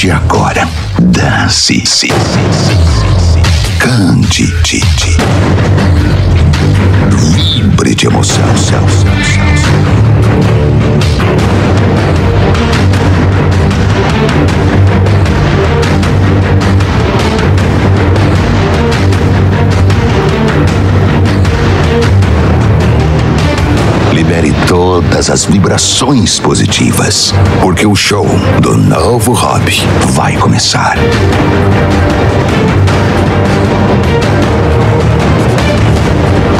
partir agora, dance, cante, vibre de emoção. Céu, céu, céu, Libere todas as vibrações positivas, porque o show do novo hobby vai começar.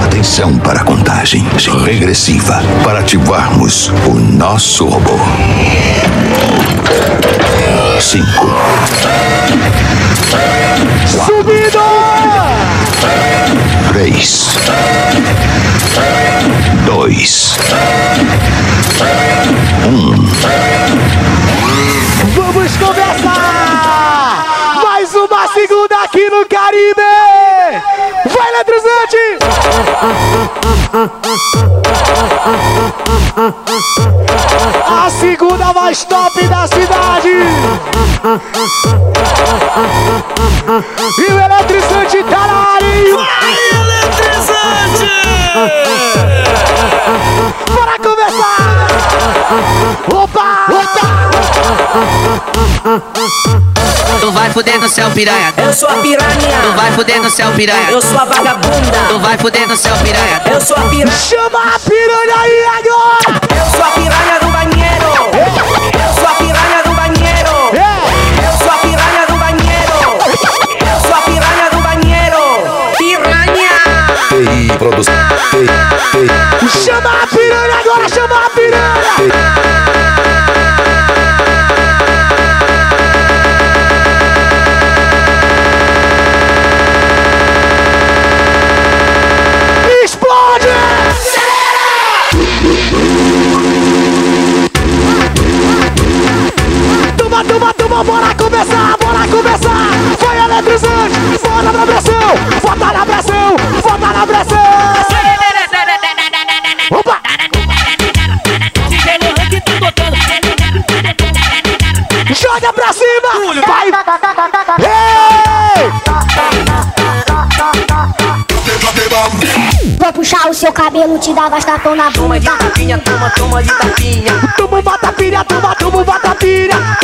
Atenção para a contagem regressiva para ativarmos o nosso robô. Cinco. Subido! Três. Dois. Mais top da cidade! E o eletrizante tá na área! Vai, eletrizante! Bora começar! Opa! Opa! Tu vai fuder no céu, piranha. Eu sou a Tu piranha. vai fuder no céu, piranha. Eu sou a Tu vagabunda. vai fuder no céu, piranha. Eu sou a piranha. Chama a piranha aí agora! Eu sou a piranha do banheiro. Produção. Chama a piranha agora! Chama a piranha! Cabelo, te dar bastapão na Toma de bunda. tapinha, toma, toma de tapinha. Toma bata pilha, toma, toma bata pilha!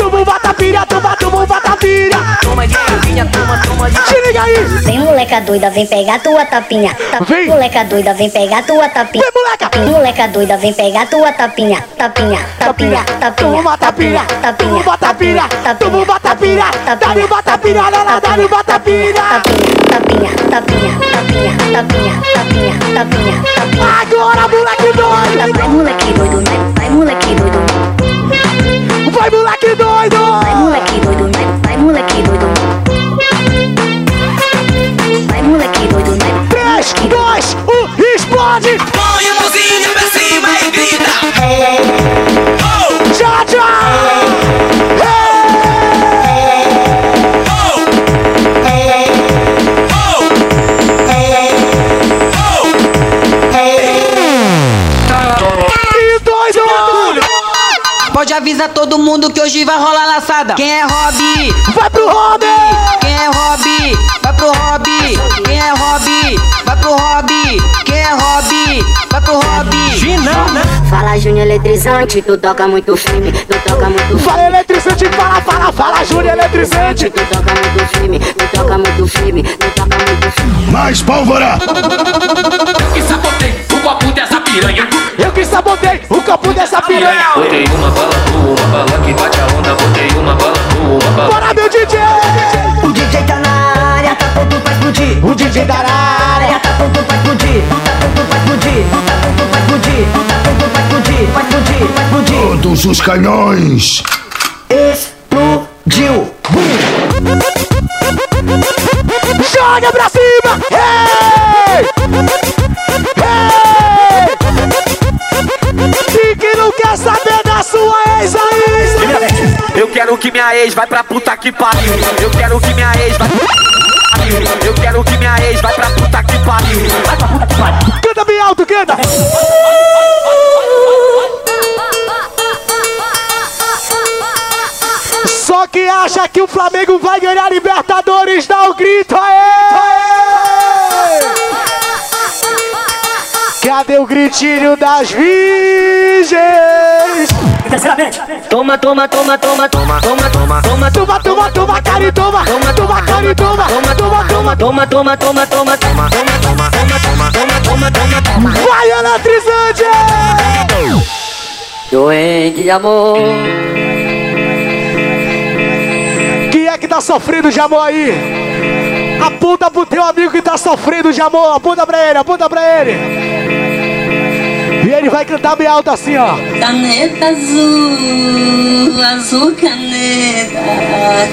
Liga aí! Vem moleca doida, vem pegar tua tapinha. Tap- Vem. Moleca doida, vem pegar tua tapinha. Vem, moleca! Moleca doida, vem pegar tua tapinha. Tapinha, tapinha, tapinha. Toma bata pilha! Tapinha, Toma bata pilha! Toma bata pilha! Dá-lhe bata pilha, ela dá-lhe bata pilha! Tapinha, tapinha, tapinha, tapinha, tapinha, tapinha, tapinha. Agora, moleque doido! Vai moleque doido, né? Vai moleque Pode avisar todo mundo que hoje vai rolar laçada. Quem é Hobby? Vai pro Robin! Quem é Hobby? Vai pro Hobby. Quem é Hobby? Vai pro Hobby. Quem é Hobby? Vai pro Hobby. Fala Júnior eletrizante, tu toca muito firme, tu toca muito Fala eletrizante, fala, fala, fala, Júnior eletrizante! Tu toca muito firme, tu toca muito firme, tu toca muito firme. Mais pólvora! que sabotei o copo dessa piranha. Eu que sabotei o campo dessa piranha! Botei uma bala boa, uma bala que bate a onda. Botei uma bala boa, uma bala. Bora, meu DJ! O DJ tá na área, tá pronto pra explodir. O DJ da área! Tá pronto pra explodir. Tá pronto pra explodir. Tá pronto pra explodir. Tá pronto pra explodir. Vai explodir, vai explodir. Todos os canhões! Explodiu. Ex vai pra puta que pariu. Eu quero que minha ex vai. Eu quero que minha ex vai pra puta que pariu. Vai pra puta que pariu. Canta bem alto, canta! Só que acha que Libertadores, dá o grito aê! Cadê o gritinho das virgens? Toma, toma, toma, toma, toma, toma, toma, toma, Toma, toma, toma, cari, toma! Toma, cari, toma! Toma, toma! toma, toma, toma, toma, toma, toma, toma, toma, toma, toma, toma, toma. Vai, eletrizante! Doente de amor. Quem é que tá sofrendo de amor aí? Aponta pro teu amigo que tá sofrendo de amor. Aponta pra ele, aponta pra ele. E ele vai cantar bem alto assim, ó. Caneta azul, azul caneta,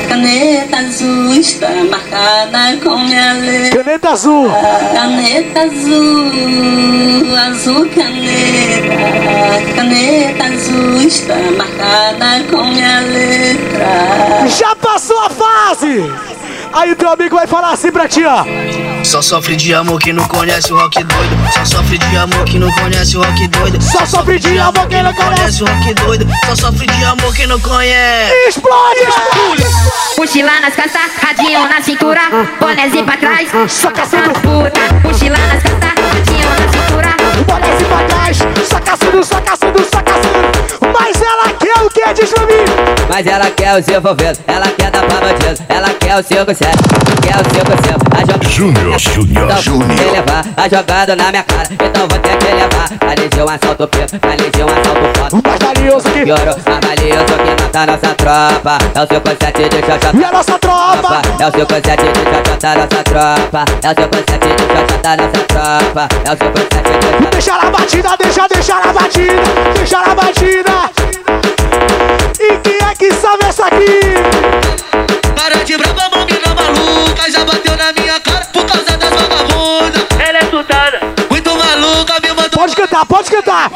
caneta azul está marcada com minha letra. Caneta azul. Caneta azul, azul caneta, caneta azul está marcada com minha letra. Já passou a fase! Aí teu amigo vai falar assim pra ti, ó. Só sofre de amor quem não conhece o rock doido. Só sofre de amor quem não conhece o rock doido. Só sofre de amor quem não conhece. o rock doido. Só sofre de amor quem não conhece. Explode! Mochila nas costas, radinho na cintura, bonézinho pra trás, só caçando puta. Mochila nas costas, radinho na cintura, Bonézinho pra trás, só caçando, só caçando, só caçando. Mas ela quer o que, diz pra mim? Mas ela quer o seu envolvido, ela quer dar pra bandido, ela quer o seu conselho, quer o seu conselho. A jogada Júnior, Júnior, então, Júnior. vou levar a jogada na minha cara, então vou ter que levar. Valeu um assalto preto, valeu um assalto foto. O mais valioso que Piorou, a valioso que mata nossa tropa. É o seu conceito de xoxota. E a nossa tropa? É o seu conceito de xoxota, nossa tropa. É o seu conceito de xoxota, nossa tropa. É o seu conceito de xoxota. Deixa na batida, deixa, deixa na batida, deixa na batida. E quem é que sabe essa aqui? Para de brava, menina maluca. Já bateu na minha cara por causa das vagabundas. Ela é sultana. Muito maluca, me mandou Pode cantar, pode cantar.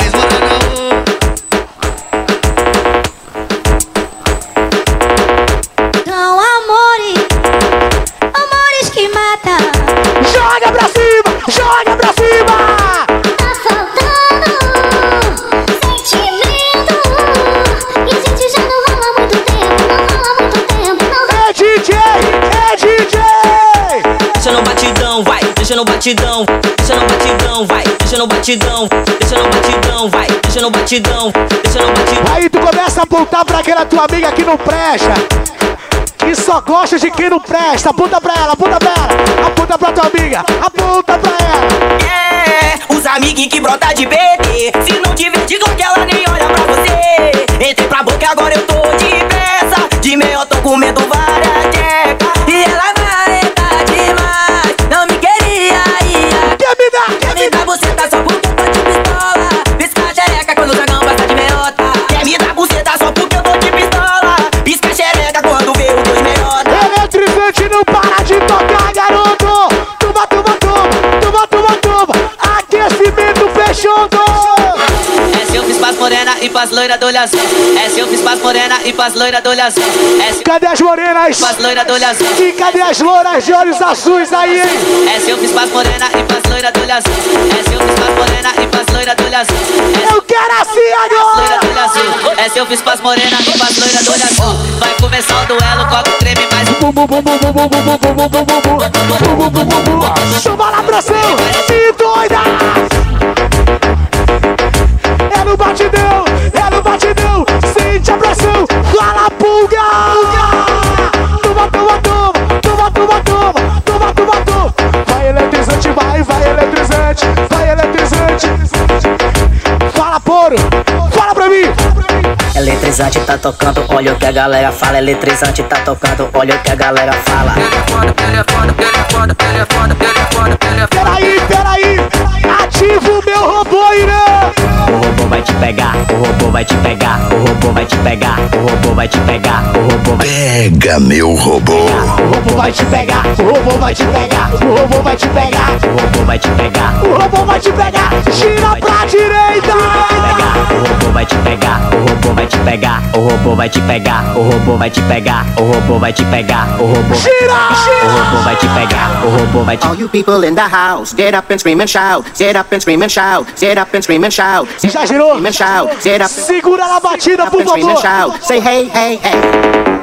No batidão, vai, deixa no batidão, deixa no batidão, vai, deixa no batidão, deixa no batidão, vai, deixa no batidão, deixa no batidão. Aí tu começa a apontar pra aquela tua amiga que não presta. Que só gosta de quem não presta. Aponta pra ela, aponta pra ela. Aponta pra tua amiga, aponta pra ela. É, os amigos que brota de BT. Se não tiver de que ela nem olha pra você. Entrei pra boca, agora eu tô de pressa. De meio eu tô comendo várias tecas. Fechando. Essa eu fiz pras morena e pras loira do olho azul. Essa eu fiz pras morena e pras loira do olho azul. Essa Cadê as morenas? pras loira do olho azul. E cadê as louras de olhos azuis aí, hein? Essa eu fiz pras morena e pras loira do olho azul. Essa eu fiz pras morena e pras loira do olho azul. Essa Eu quero assim agora. Essa eu fiz pras morena e pras loira do olho azul. Vai começar o duelo, coca o creme mais um. Bum, bum, bum, bum, bum, bum, bum, bum, bum, bum, bum, bum, bum. Bum, bum, bum, bum, bum. Chama na pressão e doida. É batidão, é no batidão. Sente a pressão, fala pulga. Toma, toma, toma, toma, toma, toma, toma, toma, toma. Vai eletrizante, vai, vai eletrizante, vai eletrizante. Fala, poro, fala pra mim. Eletrizante tá tocando, olha o que a galera fala. Eletrizante tá tocando, olha o que a galera fala. Peraí, peraí, pegar, o robô vai te pegar, o robô vai te pegar, o robô vai te pegar, o robô vai Pega meu robô. O robô vai te pegar, o robô vai te pegar, o robô vai te pegar, o robô vai te pegar, o robô vai te pegar. Gira direita. o robô vai te pegar, o robô vai te pegar, o robô vai te pegar, o robô vai te pegar, o robô vai te pegar, o robô Gira, o robô vai te pegar, o robô vai te All you people in the house, get up and scream and shout. Get up and scream and shout. Get up and scream and shout. Já girou? Scream and shout. Get up, Segura na batida, por favor. shout. Say hey, hey, hey.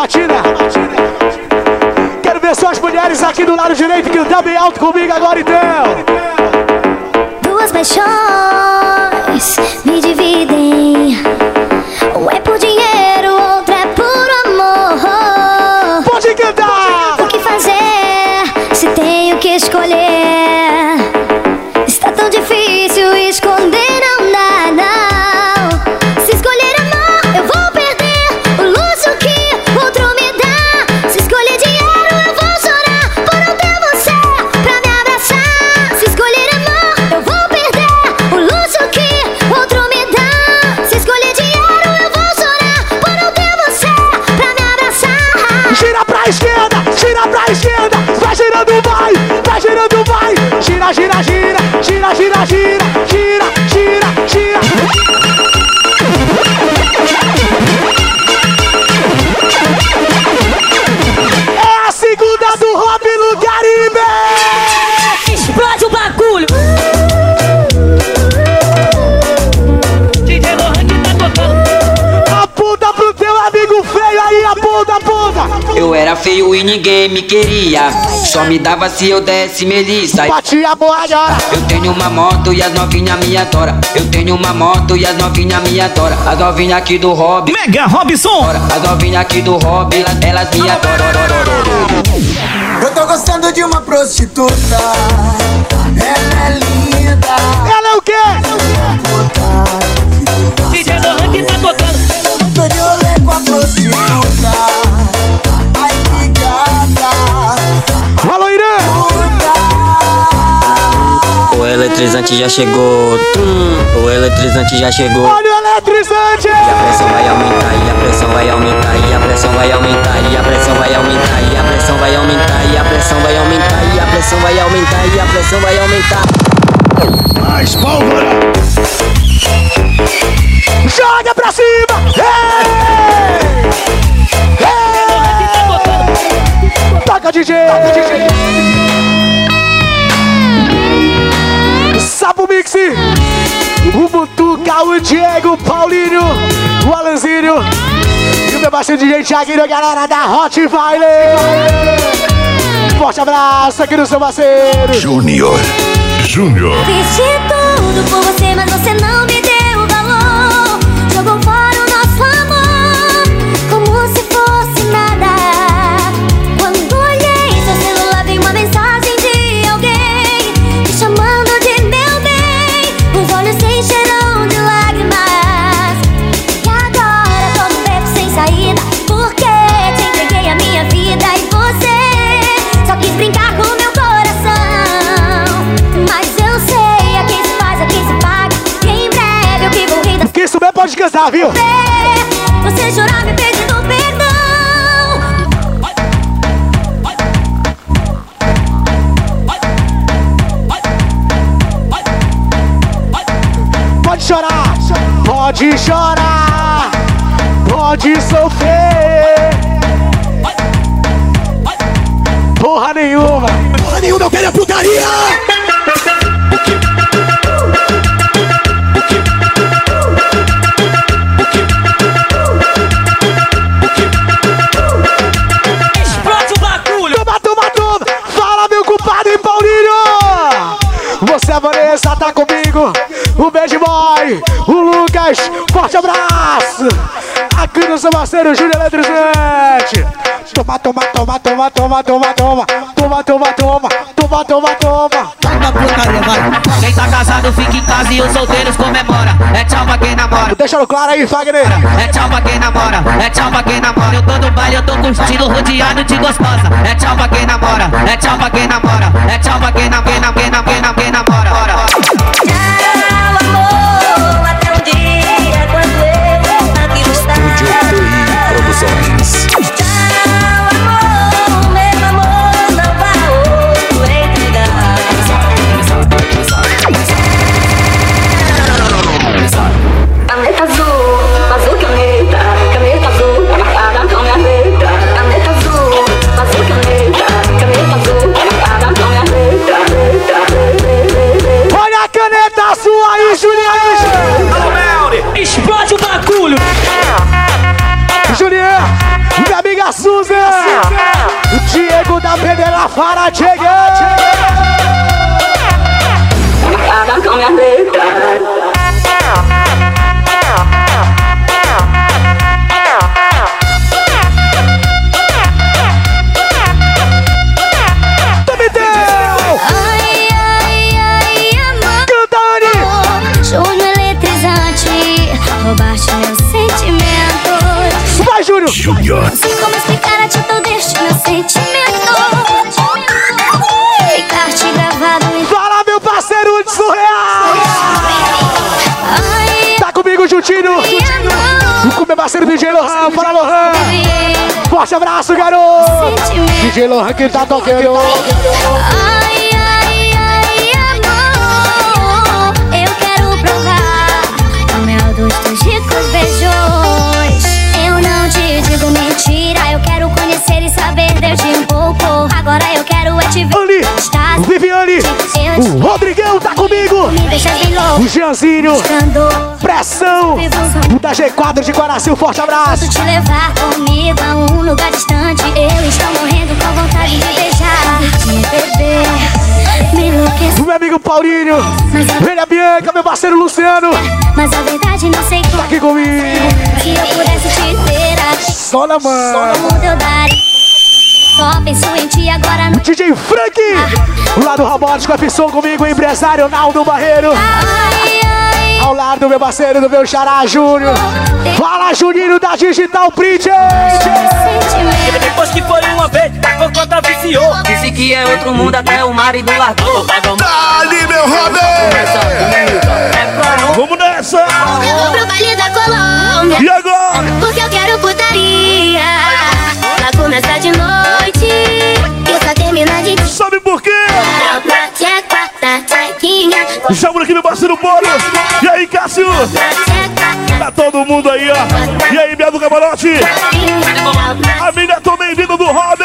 batida. Ver só as mulheres aqui do lado direito que tá bem alto comigo agora então. Duas paixões me dividem. Gira, gira, gira, gira, gira, gira. É a segunda do Hop no Caribe! Explode o bagulho! DJ Lohan que tá tocando. Aponta pro teu amigo feio aí, aponta, aponta! Eu era feio e ninguém me queria. Só me dava se eu desse melissa. Bati a boalhora! Eu tenho uma moto e as novinhas me adoram. Eu tenho uma moto e as novinhas me adoram. As novinhas aqui do hobby. Mega Robson! As novinhas aqui do hobby, elas, elas me adoram. Eu tô gostando de uma prostituta. Ela é linda. Ela é o quê? Eletrizante já chegou. Tum, o eletrizante já chegou. Olha o eletrizante! E a pressão vai aumentar, e a pressão vai aumentar, e a pressão vai aumentar, e a pressão vai aumentar, e a pressão vai aumentar, e a pressão vai aumentar, e a pressão vai aumentar, e a pressão vai aumentar. Mais pólvora! Joga pra cima! Ei! Ei! Toca DJ! Sapo Mix! O Butuca, o Diego, o Paulinho, o Alanzinho e o meu parceiro DJ Thiaguinho, galera da Hot Vile! Forte abraço aqui no seu parceiro! Júnior. Júnior. Fiz de tudo por você, mas você não viu? Você jurar me pedindo perdão. Pode chorar, pode chorar, pode sofrer. o Lucas. Forte abraço. Aqui no seu parceiro Júlio Eletrizante. Toma, toma, toma, toma, toma, toma, toma. Toma, toma, toma, toma, toma, toma. toma, toma, toma. Quem tá casado fica em casa e os solteiros comemora. É tchau pra quem namora. Deixa claro aí, Fagner. É tchau pra quem namora. É tchau pra quem namora. Eu tô no baile, eu tô curtindo, rodeado de gostosa. É tchau pra quem namora. É tchau pra quem namora. É tchau pra quem namora. Quem namora, quem namora, quem namora. Dela Fara Forte abraço, garoto! DJ Lohan que tá tocando! ai, ai, ai, amor. Eu quero provar o mel dos teus ricos beijos. Eu não te digo mentira, eu quero conhecer e saber desde um pouco. Agora eu quero é te ver. Viviane! O Rodrigão O! Buscando Pressão! Da G4 de um forte abraço! Posso te levar comigo a um lugar distante. Eu estou morrendo com vontade de beijar. De beber, me enlouquecer. O meu amigo Paulinho! Velha Bianca, meu parceiro Luciano! Mas a verdade não sei como. Tá aqui comigo! Se eu pudesse te ter aqui, Só na mão! tudo eu daria. Só penso em ti agora no DJ Frank! O lado robótico, F-Som comigo, o empresário Naldo Barreiro! Ai, ai, Ao lado do meu parceiro, do meu xará Júnior! Fala, Juninho da Digital Print! Depois que foi uma vez, a conta viciou. Disse que é outro mundo até o marido largou. Ali, meu Robin! Vamos nessa! Vou pro baile da Colômbia. E agora? Porque eu quero putaria. Pra começar de noite. Terminar de. Sabe por quê? Tá, tchequinha. Chama aqui meu parceiro Bolo! E aí, Cássio? Tá todo mundo aí, ó! E aí, Bia do Camarote? A mina também vindo do Robin!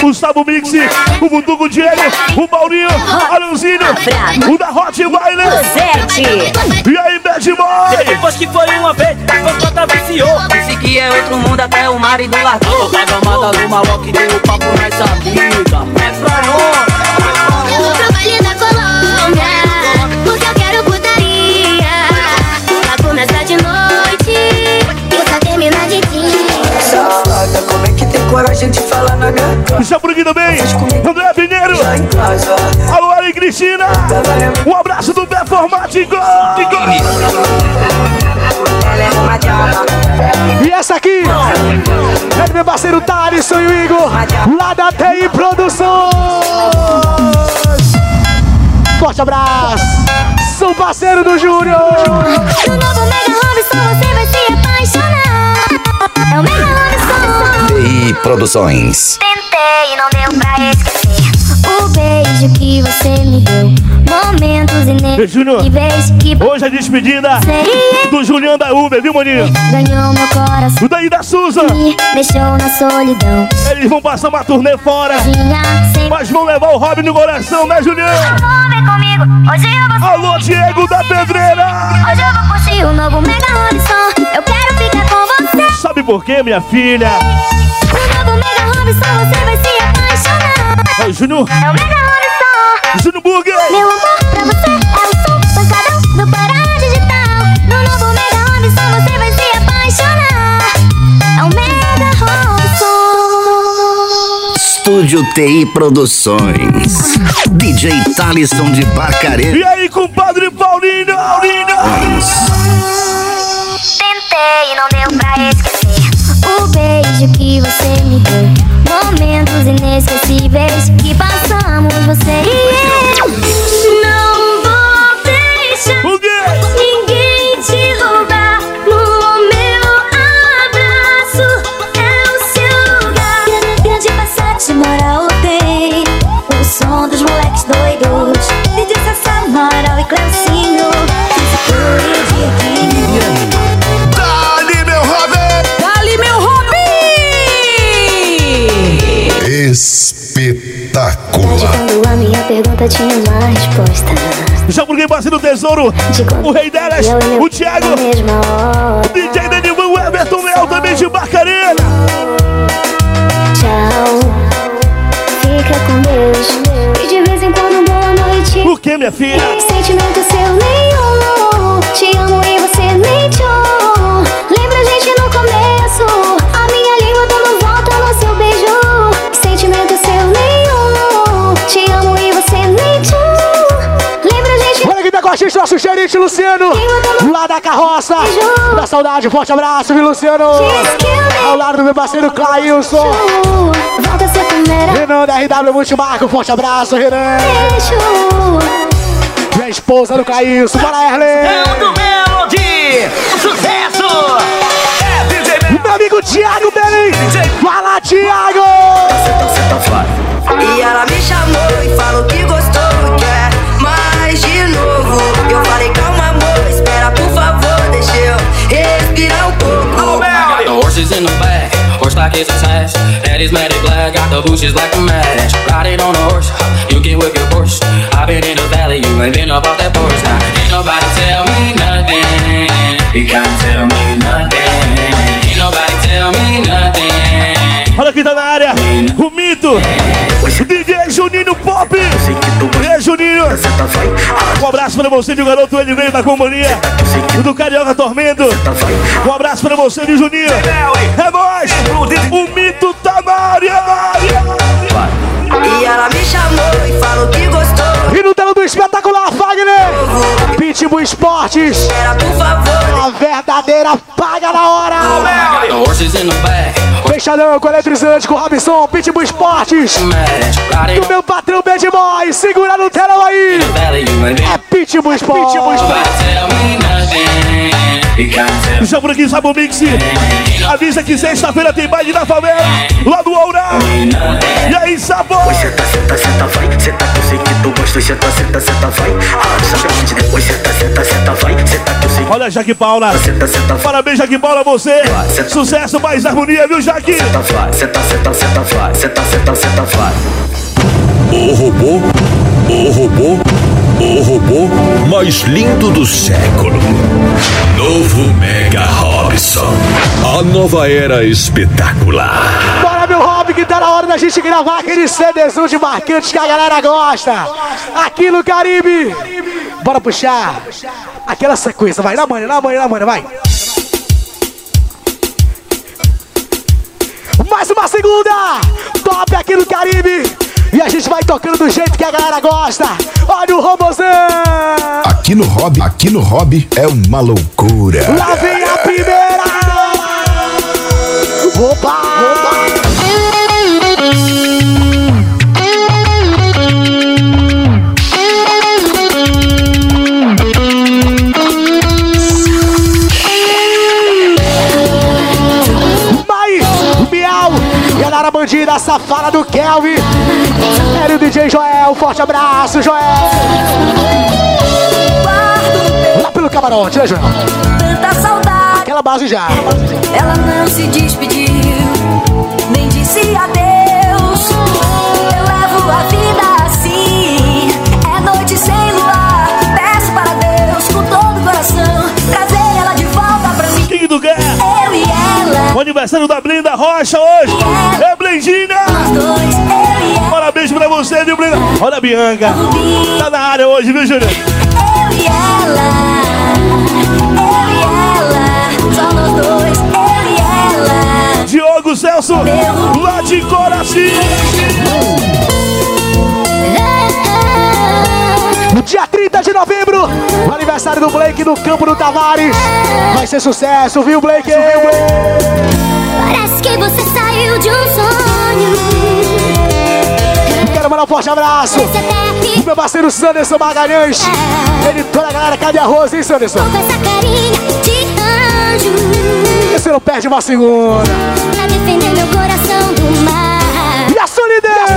Gustavo Mix, o Butuco Diego, o Maurinho, o Alanzinho, o da Hot Wine. E aí, Bad Boy? Depois que foi uma vez, a conta viciou. Disse que é outro mundo até o marido largou. A gamada do maluco que deu o papo nessa vida. É pra nós. Vou pro baile da Colômbia. Porque eu quero putaria. Pra começar de noite. E só terminar de dia. Safada, como é que tem coragem de falar na minha cara? Está por aqui também, André Pinheiro. Alô, Ari Cristina. Um abraço do Performático. E essa aqui é do meu parceiro Thalisson e o Igor, lá da TI Produções. Forte abraço. Sou parceiro do Júnior. No novo Mega Robson você vai se apaixonar. É o Mega Robson. TI Produções. Tentei e não deu pra esquecer. O beijo que você me deu. Momentos inesquecíveis que hoje é despedida seria. do Julião da Uber, viu, maninho? Ganhou meu coração. O daí da Suza. Me deixou na solidão. Eles vão passar uma turnê fora, sem mas vão levar o Robin no coração, né, Julião? Hoje eu vou Alô, Diego da Pedreira. Hoje eu vou curtir o novo Mega Robson. Eu quero ficar com você. Sabe por quê, minha filha? No novo Mega Robson você vai se apaixonar. Ô, Júnior, É o Mega Robson. Burger. Meu amor pra você é o som pancadão do Pará Digital. No novo Mega Robson você vai se apaixonar. É o Mega Robson. Estúdio TI Produções. DJ Talisson de Barcarena. E aí, compadre Paulinho? Paulinho. Tentei e não deu pra esquecer O beijo que você me deu Momentos inesquecíveis que passamos você e eu Espetacular. Quando a minha pergunta tinha uma resposta Já porque parceiro do tesouro, o rei delas, o Thiago, DJ Daniel Van Everton Leal também de Barcarena. Tchau, fica com Deus. E de vez em quando, boa noite. O que, minha filha? Sentimento seu nenhum. Te amo e você nem tchau. A gente, nosso gerente Luciano. Lá da carroça. Da saudade, forte abraço, viu, Luciano? Ao lado do meu parceiro Clailson. A. Renan da RW Multimarco, forte abraço, Renan. Minha esposa do Clailson, bora, Erlen. É Melody, sucesso! Meu amigo Thiago Belém. Fala, Thiago. Back, horseback is attached. Head is matted black, got the bushes like a match. Riding on a horse, you can whip your horse. I've been in the valley, you ain't been up off that porch. Now, ain't nobody tell me nothing. You can't tell me nothing. Ain't nobody tell me nothing. Olha quem tá na área. O mito. DJ Juninho Pop. Juninho? Um abraço pra você, viu, garoto? Ele veio da companhia do Carioca Tormento. Um abraço pra você, viu, Juninho? É nóis. O mito tá na área. Pitbull Esportes. A verdadeira paga na hora. Fechadão com eletrizante com Robson, Pitbull Esportes. Do meu patrão Bad Boy, segura no telão aí. É Pitbull Esportes. Já por aqui, sabe o Mix? Avisa que sexta-feira tem baile na favela, lá do Ourá. E aí, sabor? Senta, senta, senta, vai. Senta que eu sei que tu gosta. Senta, senta, senta, vai. Acha depois senta, senta, senta, vai. Senta que eu sei Olha, Jaque Paula. Parabéns, Jaque Paula, você. Sucesso, mais harmonia, viu, Jaque? Senta, vai. Senta, senta, senta, vai. Senta, senta, senta, vai. O robô, o robô, o robô mais lindo do século. Novo Mega Robson. A nova era espetacular. Bora, meu hobby, que tá na hora da gente gravar aquele CDzão de marcantes que a galera gosta. Aqui no Caribe. Bora puxar aquela sequência, vai, na manhã, na manhã, na manhã, vai. Mais uma segunda, top aqui no Caribe. E a gente vai tocando do jeito que a galera gosta. Olha o robôzão. Aqui no hobby, aqui no hobby é uma loucura. Lá vem a primeira. Opa, opa. Mais, miau. Galera bandida, safada do Kelvin. Era o DJ Joel, forte abraço, Joel. Lá pelo camarote, né, Joel? Tanta saudade. Aquela base já. Ela não se despediu, nem disse adeus. Eu levo a vida assim, é noite sem luar. Peço para Deus com todo o coração trazer ela de volta pra mim. Quem do quer? Eu e ela. O aniversário da Blinda Rocha hoje. É Blindinha. Parabéns pra você, viu, Blinda? Olha a Bianca. Tá na área hoje, viu, Júnior? Eu e ela, eu e ela, só nós dois, eu e ela. Diogo Celso, lá de Coraci. Dia 30 de novembro, o aniversário do Blake no Campo do Tavares. Vai ser sucesso, viu, Blake? Parece que você saiu de um sonho. Quero mandar um forte abraço. O meu parceiro Sanderson Magalhães. Ele, toda a galera, cadê arroz, hein, Sanderson? Você não perde uma segunda. Pra defender meu coração do mar. E a solidão? A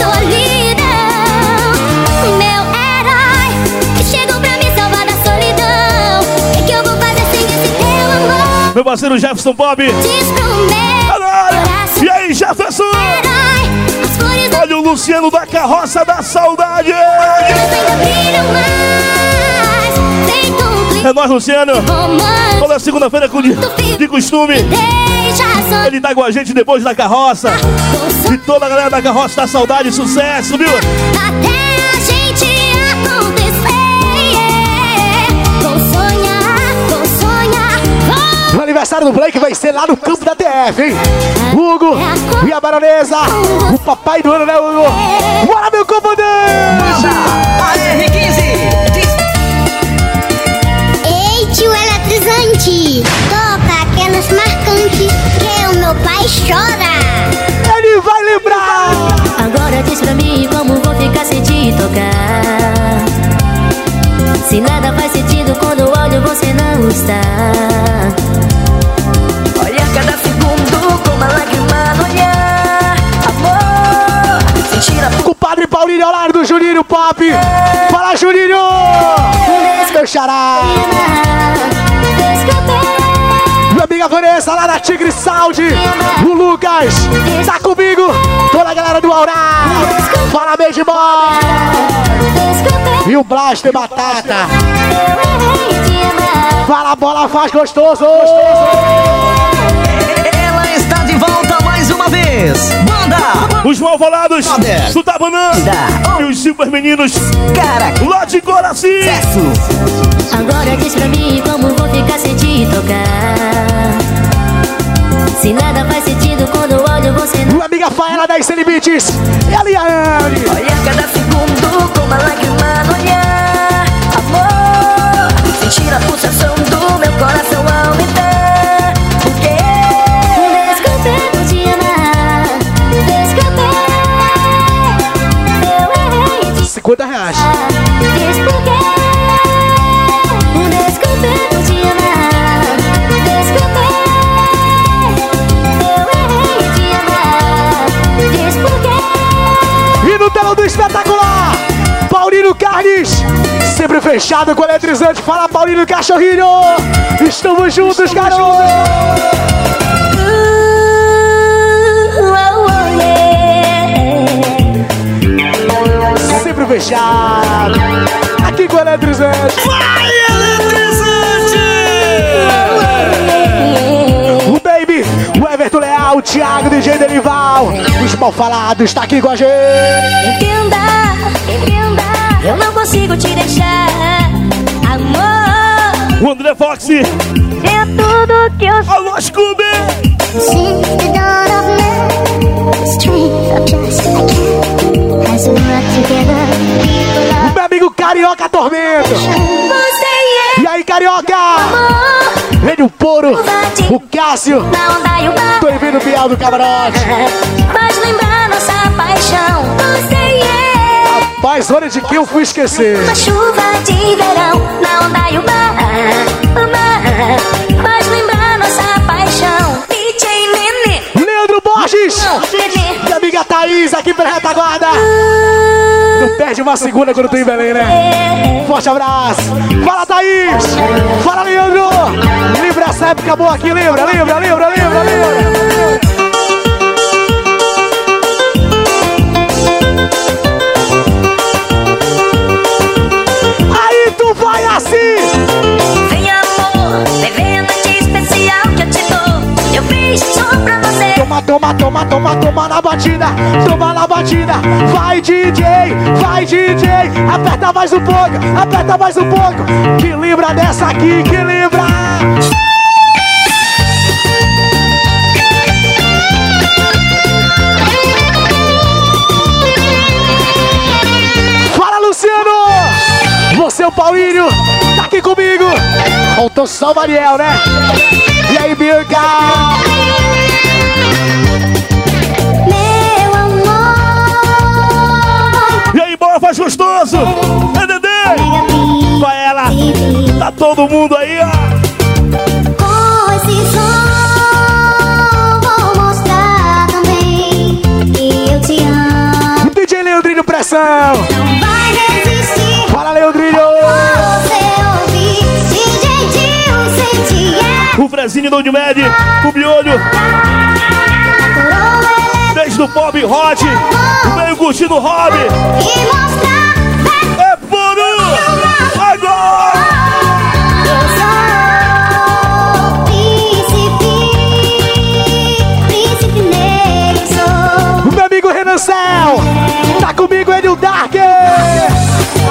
solidão. Meu herói. Que chegou pra me salvar da solidão. O que eu vou fazer sem esse teu amor? Meu parceiro Jefferson Bob. Diz pro meu área. E aí, Jefferson? O Luciano da Carroça da Saudade. É nós, Luciano. Toda segunda-feira com de, de costume. Ele tá com a gente depois da carroça. E toda a galera da carroça tá saudade sucesso, viu? Até a gente aniversário do Blake vai ser lá no campo da TF, hein? Hugo e a baronesa. O papai do ano, né, Hugo? Bora, meu comandante! Aê, R15! Ei, tio eletrizante, toca aquelas marcantes que o meu pai chora. Ele vai lembrar! Agora diz pra mim como vou ficar sem te tocar. Se nada faz sentido quando olho você não está. Sentir a Compadre Paulinho ao lado do Juninho Pop. Fala, Juninho! Meu xará! Minha amiga Vanessa lá na Tigre Sound. O Lucas tá comigo. Toda a galera do Aurá. Fala, beijo, boy! E o Blaster Batata. Fala, bola faz gostoso. Ela está de volta mais uma vez. Os malvalados do Tabanã e os super meninos lá de Coraci. Agora diz pra mim como vou ficar sem te tocar. Se nada faz sentido quando olho você não. Minha amiga Faela das Sem Limites. E a Liane. Olha cada segundo com uma lágrima no olhar. Do espetacular, Paulinho Carnes. Sempre fechado com o eletrizante. Fala, Paulinho Cachorrinho. Estamos juntos, garoto. Sempre fechado. Aqui com o eletrizante. Vai, o Thiago, DJ Derival. Os mal falados, tá aqui com a gente. Entenda, entenda, eu não consigo te deixar. Amor, O André Fox. é tudo que eu Alô, Scooby! The dawn of strength of just I. As we work together, O meu amigo Carioca Tormento. Você E aí, Carioca? é amor, Ele, o Poro, o Cássio. e. Tô vindo o Bial do Camarote. Faz lembrar nossa paixão. Você é Paz, hora de que eu fui esquecer. uma chuva de verão. Na onda e o mar, o mar. Faz lembrar Borges. Nenê. Minha amiga Thaís aqui pela retaguarda. Não perde uma segunda quando tem em Belém, né? Forte abraço. Fala, Thaís. Fala, Leandro. Lembra essa época boa aqui? Lembra, lembra, lembra, lembra, lembra. Batida, toma na batida. Vai DJ, vai DJ, aperta mais um pouco, aperta mais um pouco. Que lembra dessa aqui, que lembra. Fala, Luciano! Você, é o Paulinho, tá aqui comigo. Faltou só o Mariel, né? E aí, Bianca? Faz gostoso! É Dedê! Vai ela! Tá todo mundo aí, ó! Com esse som vou mostrar também que eu te amo. DJ Leandrinho Pressão! Não vai resistir. Fala, Leandrinho! Você ouvir DJ é O Frezinho do Unimed, o Biolho, beat do Bob Rod. Veio curtindo o Rob. E mostrar. É puro! Agora! Meu amigo Renan Céu, tá comigo ele o Dark,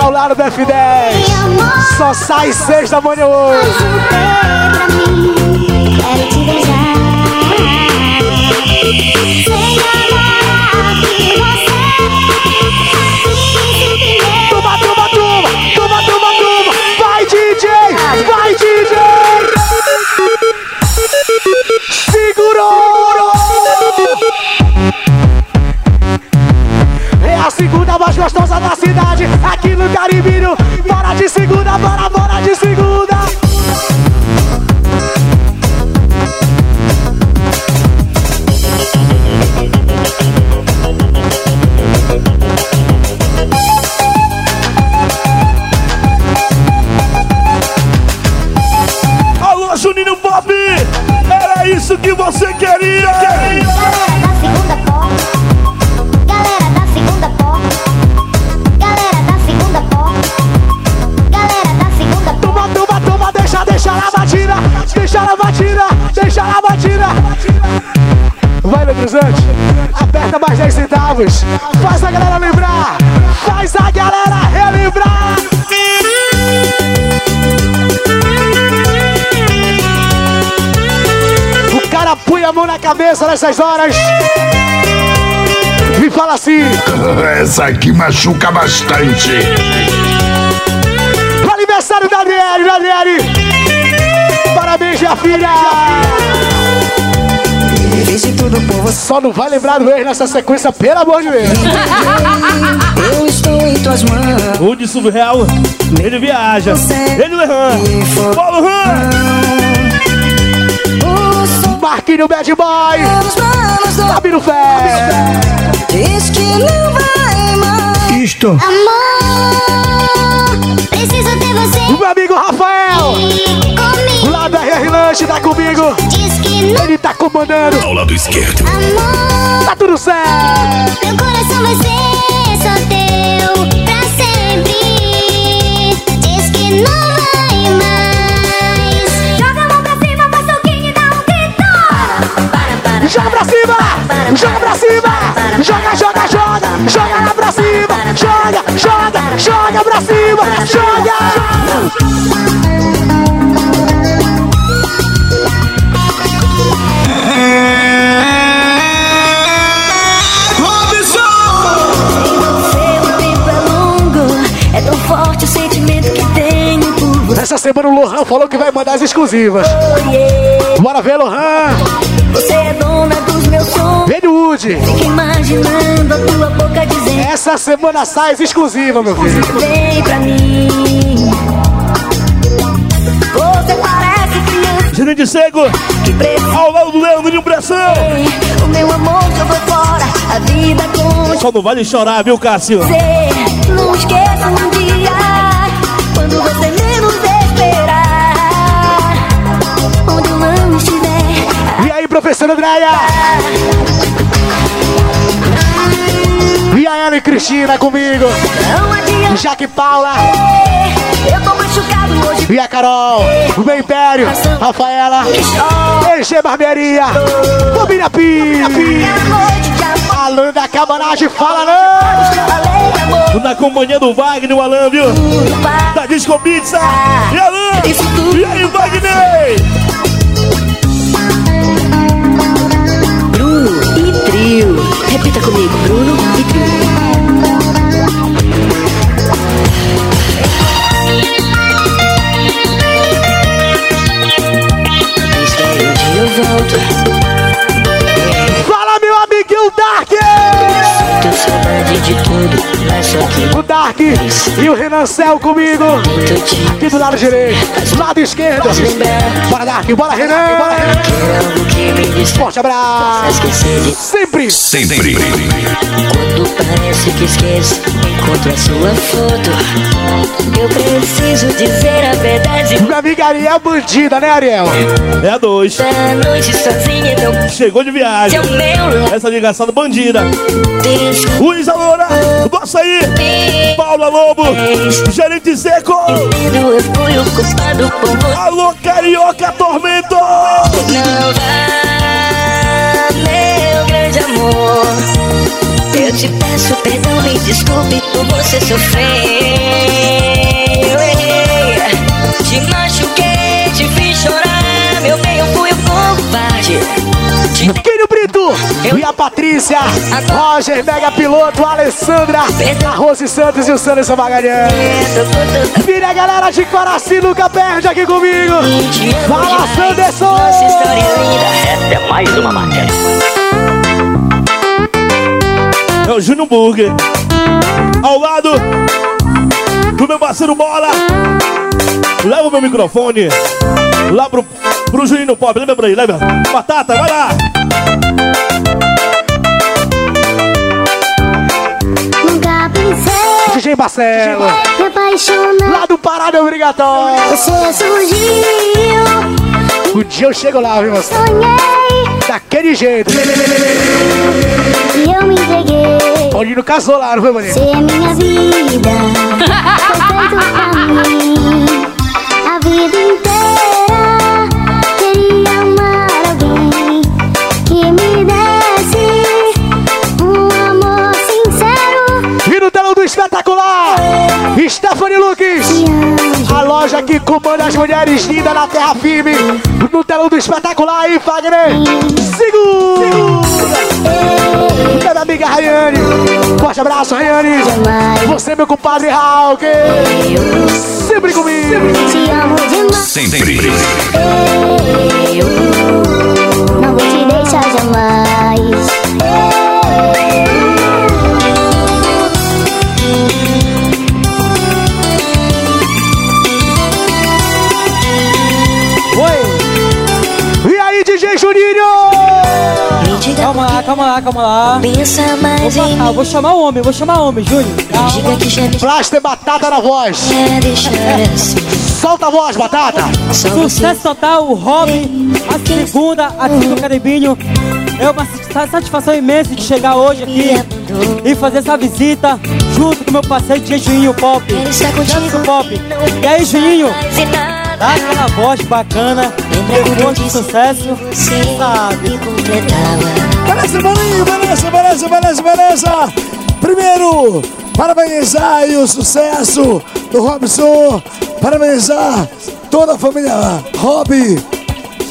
ao lado do F10. Só sai sexta, manhã hoje. Quero te beijar mais gostosa da cidade, aqui no Caribinho. Bora de segunda, bora, bora de segunda. 10 centavos, faz a galera lembrar, faz a galera relembrar. O cara põe a mão na cabeça nessas horas e fala assim: Essa aqui machuca bastante. O aniversário da Adriele, da Adriele. Parabéns, minha filha. Fiz de tudo por você. Só não vai lembrar do ex nessa sequência, pelo amor de Deus. Eu estou em tuas mãos. O de surreal, ele viaja. Ele é Han. Paulo Han! Marquinho Bad Boy. Sabe no fé. Diz que não vai mais. Isto. Amor, preciso ter você O meu amigo Rafael. Lá da RR Lanche tá comigo. Diz que não. Ele tá comandando. Ao lado esquerdo. Amor, Tá tudo certo. meu coração vai ser só teu pra sempre. Diz que não vai mais. Joga a mão pra cima, faz soquinho e dá um grito. Para, para, Joga pra cima. Joga pra cima. Joga, joga, joga. Joga lá pra cima. Joga, joga, joga pra cima. Joga. Essa semana o Lohan falou que vai mandar as exclusivas. Bora ver, Lohan. Você é dona dos meus sonhos. Vem do Woody. Fica imaginando a tua boca dizendo Essa semana sai as exclusivas, meu filho. vem pra mim. Você parece criança Gerente Cego, que precisa. ao lado do Leandro Pressão. O meu amor já foi fora, a vida com Só não vale chorar, viu, Cássio? você. Não esqueça um professora Andréia? E a Ela e Cristina comigo. Jaque Paula. Eu tô machucado hoje. E a Carol. O meu Império. Rafaela. EG Barbearia. Família Pi. Alan da Cabanagem, fala não. Na companhia do Wagner, o Alan, viu? Da Disco Pizza. E Alan? E aí, Wagner? Trio. Repita comigo, Bruno e trio. Dia eu volto. Fala, meu amiguinho Dark. Saudade de tudo, mas só que O Dark e o Renan Cel comigo. Aqui do lado direito. Lado esquerdo. Bora, Dark. Bora, Renan. Bora, é. Forte abraço. Sempre. Sempre. Quando parece que esqueço, encontro a sua foto. Eu preciso dizer a verdade. Minha amiga Ariel bandida, né, Ariel? É a dois. Da noite sozinha, não Chegou de viagem. Essa ligação do bandida. Desculpa. Luísa Loura, do açaí. Paula Lobo, gerente seco. Alô, Carioca Tormento. Não vá, meu grande amor. Eu te peço perdão, me desculpe por você sofrer. Brito e a Patrícia, Roger, Mega Piloto, Alessandra, a Rose Santos e o Sanderson Magalhães. Vira a galera de Coraci, nunca perde aqui comigo. Fala, Sanderson! Essa é mais uma matéria. É o Júnior Burger. Ao lado do meu parceiro Bola. Leva o meu microfone lá pro, pro Juninho Pobre. Lembra pra aí, lembra? Batata, vai lá. Nunca pensei DJ Marcelo. me apaixonar. Lá do Parada Obrigatório. Você surgiu, Um dia eu chego lá, viu, você? sonhei Daquele jeito. e eu me entreguei. Paulinho casou lá, não foi, maninho? Você é minha vida, foi feito pra mim. A vida inteira espetacular, Stephanie Lucas. A loja que comanda as mulheres lindas na terra firme. No telão do espetacular aí, Fagner. Segura! Minha amiga Rayane. Forte abraço, Rayane. Você, meu compadre Hulk. Sempre comigo. Te amo demais. Sempre. Eu não vou te deixar jamais. E Calma lá, calma lá. Pensa mais Vou, em ah, vou chamar o homem, vou chamar o homem, Júnior. Blaster Batata na voz. Solta a voz, Batata. Sucesso total, o Robin, a segunda aqui no Caribinho. É uma sa- satisfação imensa de chegar hoje aqui e fazer essa visita junto com meu parceiro DJ Juninho Pop. Pop. E aí, Juninho? Dá aquela voz bacana, um monte de sucesso. Sabe? Beleza, maninho, beleza, beleza, beleza, beleza. Primeiro, parabenizar aí o sucesso do Robson. Parabenizar toda a família Rob.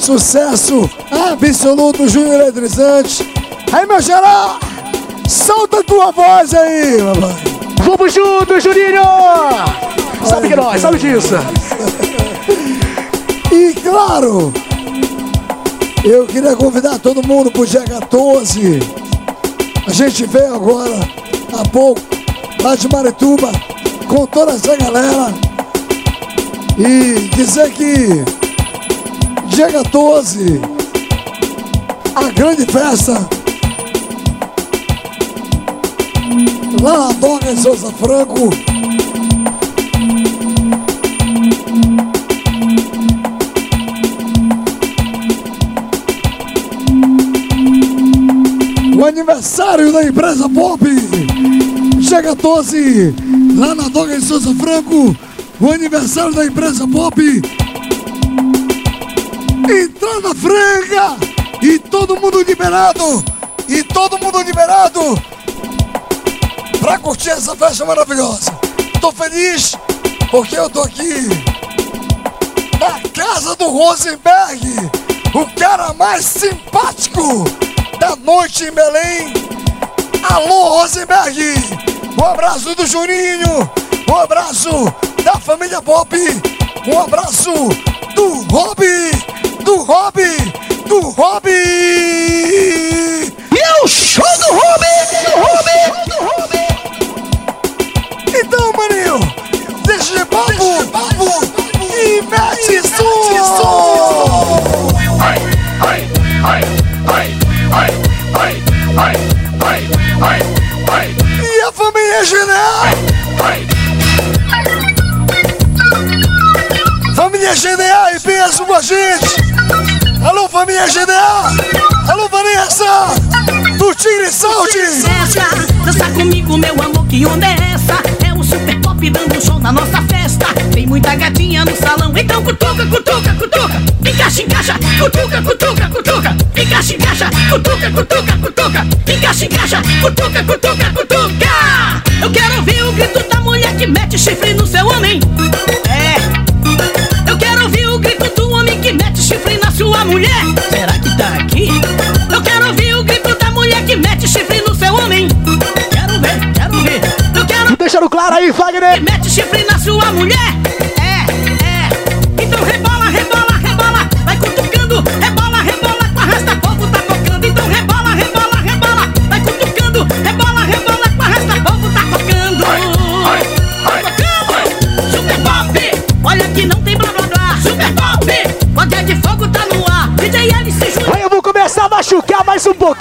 Sucesso absoluto, Júnior Eletrizante. Aí, meu geral, solta a tua voz aí, mamãe. Vamos juntos, Juninho! Sabe que nós, sabe disso. E claro, eu queria convidar todo mundo pro dia 14. A gente veio agora, há pouco, lá de Marituba, com toda essa galera. E dizer que dia 14, a grande festa lá na Doga em Souza Franco. O aniversário da empresa Pop. Dia 14, lá na Doga em Souza Franco. O aniversário da empresa Pop. Entrada franca. E todo mundo liberado. E todo mundo liberado. Pra curtir essa festa maravilhosa. Tô feliz porque eu tô aqui na casa do Rosenberg. O cara mais simpático da noite em Belém. Alô, Rosenberg! Um abraço do Juninho! Um abraço da família Pop! Um abraço do Rob! Do Rob! Do Rob! E é o show do Rob! Do Rob! Do Rob! Então, maninho, deixa de papo, papo e mete som! E a família GDA? Família GDA e pensa com a gente! Alô, família GDA! Alô, Vanessa! Do Tigre Salte! Dança comigo, meu amor, que onda é essa? É o super pop dando show na nossa muita gatinha no salão, então cutuca, cutuca, cutuca. Encaixa, encaixa, cutuca, cutuca, cutuca. Encaixa, encaixa, cutuca, cutuca, cutuca. Encaixa, encaixa, encaixa, cutuca, cutuca, cutuca. Eu quero ouvir o grito da mulher que mete chifre no seu homem. É. Eu quero ouvir o grito do homem que mete chifre na sua mulher. Será que tá aqui? Eu quero ouvir o grito da mulher que mete chifre no seu homem. Quero ver, quero ver. Eu quero. Deixando claro aí, Wagner. Que mete chifre na sua mulher.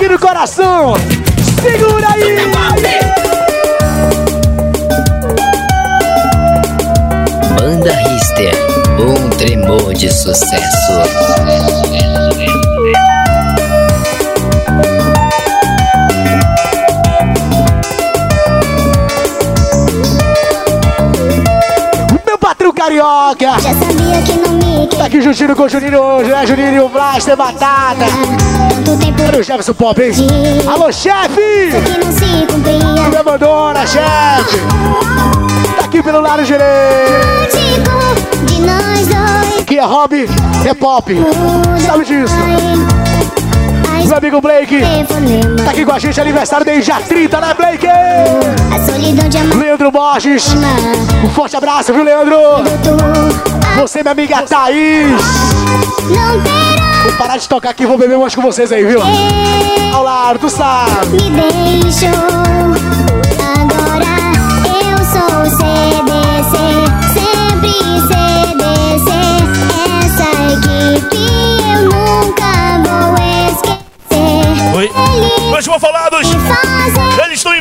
Um pouquinho no coração. Segura aí. Banda Rister, um tremor de sucesso. Meu patrão carioca. Já sabia que não me Tá aqui juntinho com o Juninho hoje, né? Juninho e o Blaster Batata. Cadê o Jefferson Pop, hein? Alô, chefe! que não se cumpria. Não me abandona, chefe! Tá aqui pelo lado direito. Que é hobby, é pop. Sabe disso? Meu amigo Blake. Tá aqui com a gente, aniversário dele já 30, né, Blake? Leandro Borges. Um forte abraço, viu, Leandro? Você, minha amiga Thaís. Não terá. Vou parar de tocar aqui, vou beber umas com vocês aí, viu? Ao lado, tu sabe. Me deixou. Agora eu sou CDC. Sempre CDC. Essa equipe eu nunca vou esquecer. Oi. Meus falados, eles estão em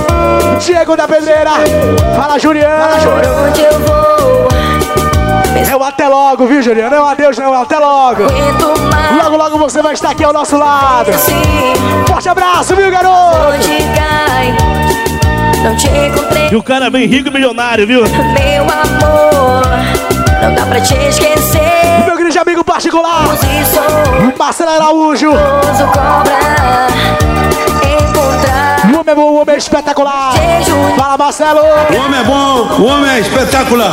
Diego da Pedreira. Fala, Juliana. Onde eu vou? É o até logo, viu, Juliana? É o adeus, não é o até logo. Logo, logo você vai estar aqui ao nosso lado. Forte abraço, viu, garoto? E o cara é bem rico e milionário, viu? meu amor. Não dá pra te esquecer. Meu grande amigo particular. Marcelo Araújo. Cobra. Homem é bom, o homem é espetacular. Fala, Marcelo. O homem é bom, o homem é espetacular.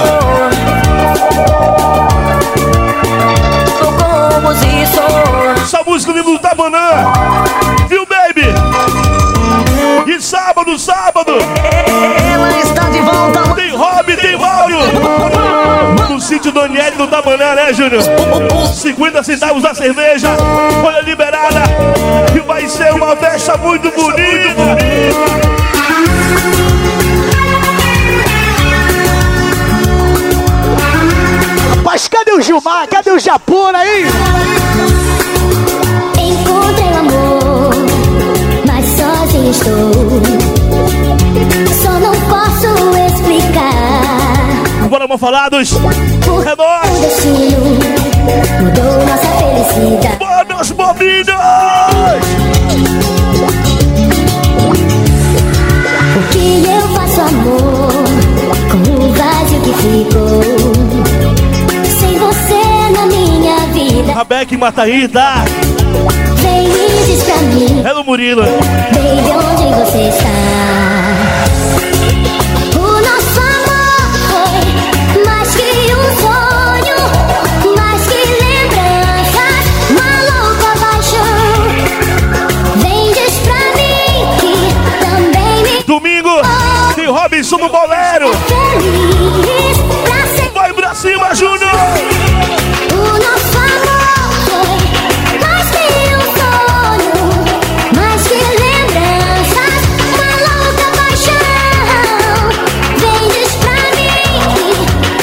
Somos isso. Essa música vindo do Tabanã. Viu, baby? E sábado, sábado. Ela está de volta. Tem Rob. No sítio Daniele do Tabanã, né, Júnior? 50 centavos a cerveja. Folha liberada. E vai ser uma festa muito bonita. Mas cadê o Gilmar? Cadê o Japona aí? Bora, Malfalados. É O destino mudou nossa felicidade. Bora, meus bobinhos. O que eu faço, amor, com o vazio que ficou? Sem você na minha vida. Rabeck Mataí, tá? Vem e diz pra mim, É no Murilo. baby, onde você está? Sou do bolero. Vai pra cima, Júnior. O nosso amor foi mais que um mais que lembranças, uma louca paixão. Pra mim,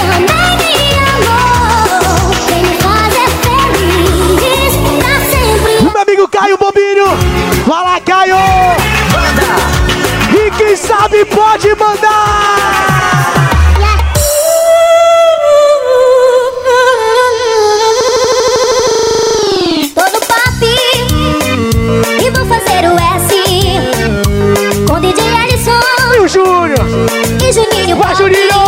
também me amou. É feliz. Meu amigo Caio Bobinho, fala Caio. E quem sabe pode mandar! Todo pop E vou fazer o S Com DJ Alisson E o Júnior E Juninho Vai, Pop. Juninho!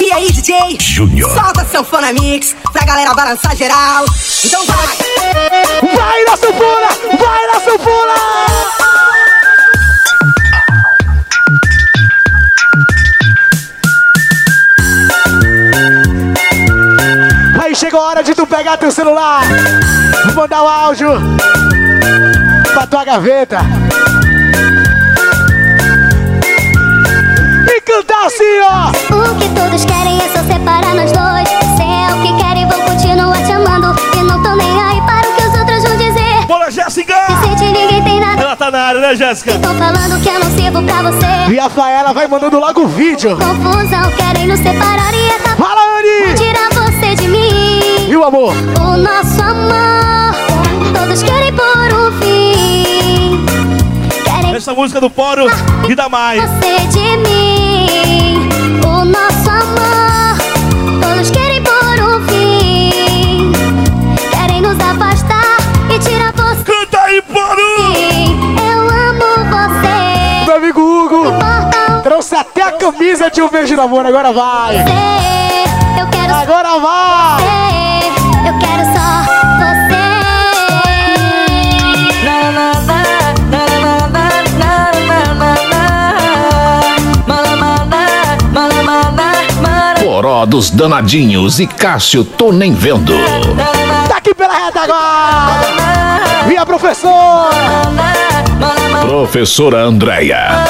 E aí, DJ? Júnior. Solta seu fone mix pra galera balançar geral. Então vai! Vai na sanfona! Vai na sanfona! Chegou a hora de tu pegar teu celular, mandar o áudio pra tua gaveta e cantar assim, ó. O que todos querem é só separar nós dois Se é o que querem vou continuar te amando E não tô nem aí para o que os outros vão dizer Bora, Jéssica! Se sente ninguém tem nada Ela tá na área, né, Jéssica? Estão falando que eu não sirvo pra você E a Faela vai mandando logo o vídeo. Confusão, querem nos separar e acabar o amor? O nosso amor Todos querem por um fim Querem Essa música do Poro e da Mai. você de mim O nosso amor Todos querem por um fim Querem nos afastar e tirar você Canta aí, Poro! Eu amo você Meu amigo Hugo trouxe até a camisa de um beijo de amor. Agora vai! você Eu quero Agora vai! você Poró dos danadinhos e Cássio tô nem vendo. Tá aqui pela reta agora! E a professora! Professora Andréia.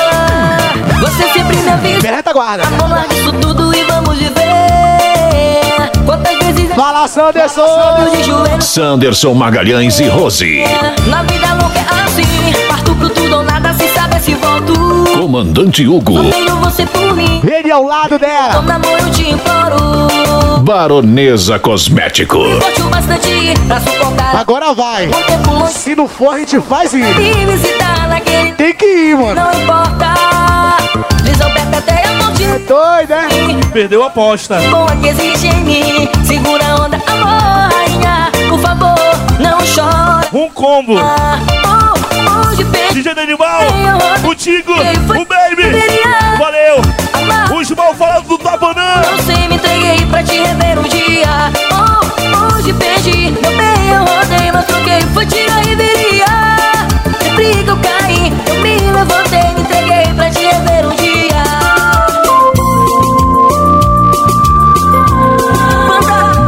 Você sempre me avisa Pela! Vamos largar isso tudo e vamos viver Quantas vezes Fala, Sanderson! Sanderson Magalhães e Rose. Na vida louca é assim Parto pro tudo se volto Comandante Hugo. Tenho você por mim Ele ao lado Tô dela! na mão eu te imploro Baronesa Cosmético. Forte o bastante pra suportar Agora vai! Um Se não for, a gente faz ir! e visitar naquele Tem que ir, mano! Não importa até a morte É doido, né? Perdeu a aposta. boa que existe em mim Segura a onda, amor, rainha Por favor, não chora Um combo. oh, Hoje perdi DJ Danimal, contigo, o Baby. Valeu. O Ismael falando do Tabanã. Eu sei, me entreguei pra te rever um dia oh, Hoje perdi, meu bem, eu rodei Mas troquei, foi tira e viria Sempre que eu caí, eu me levantei Me entreguei pra te rever um dia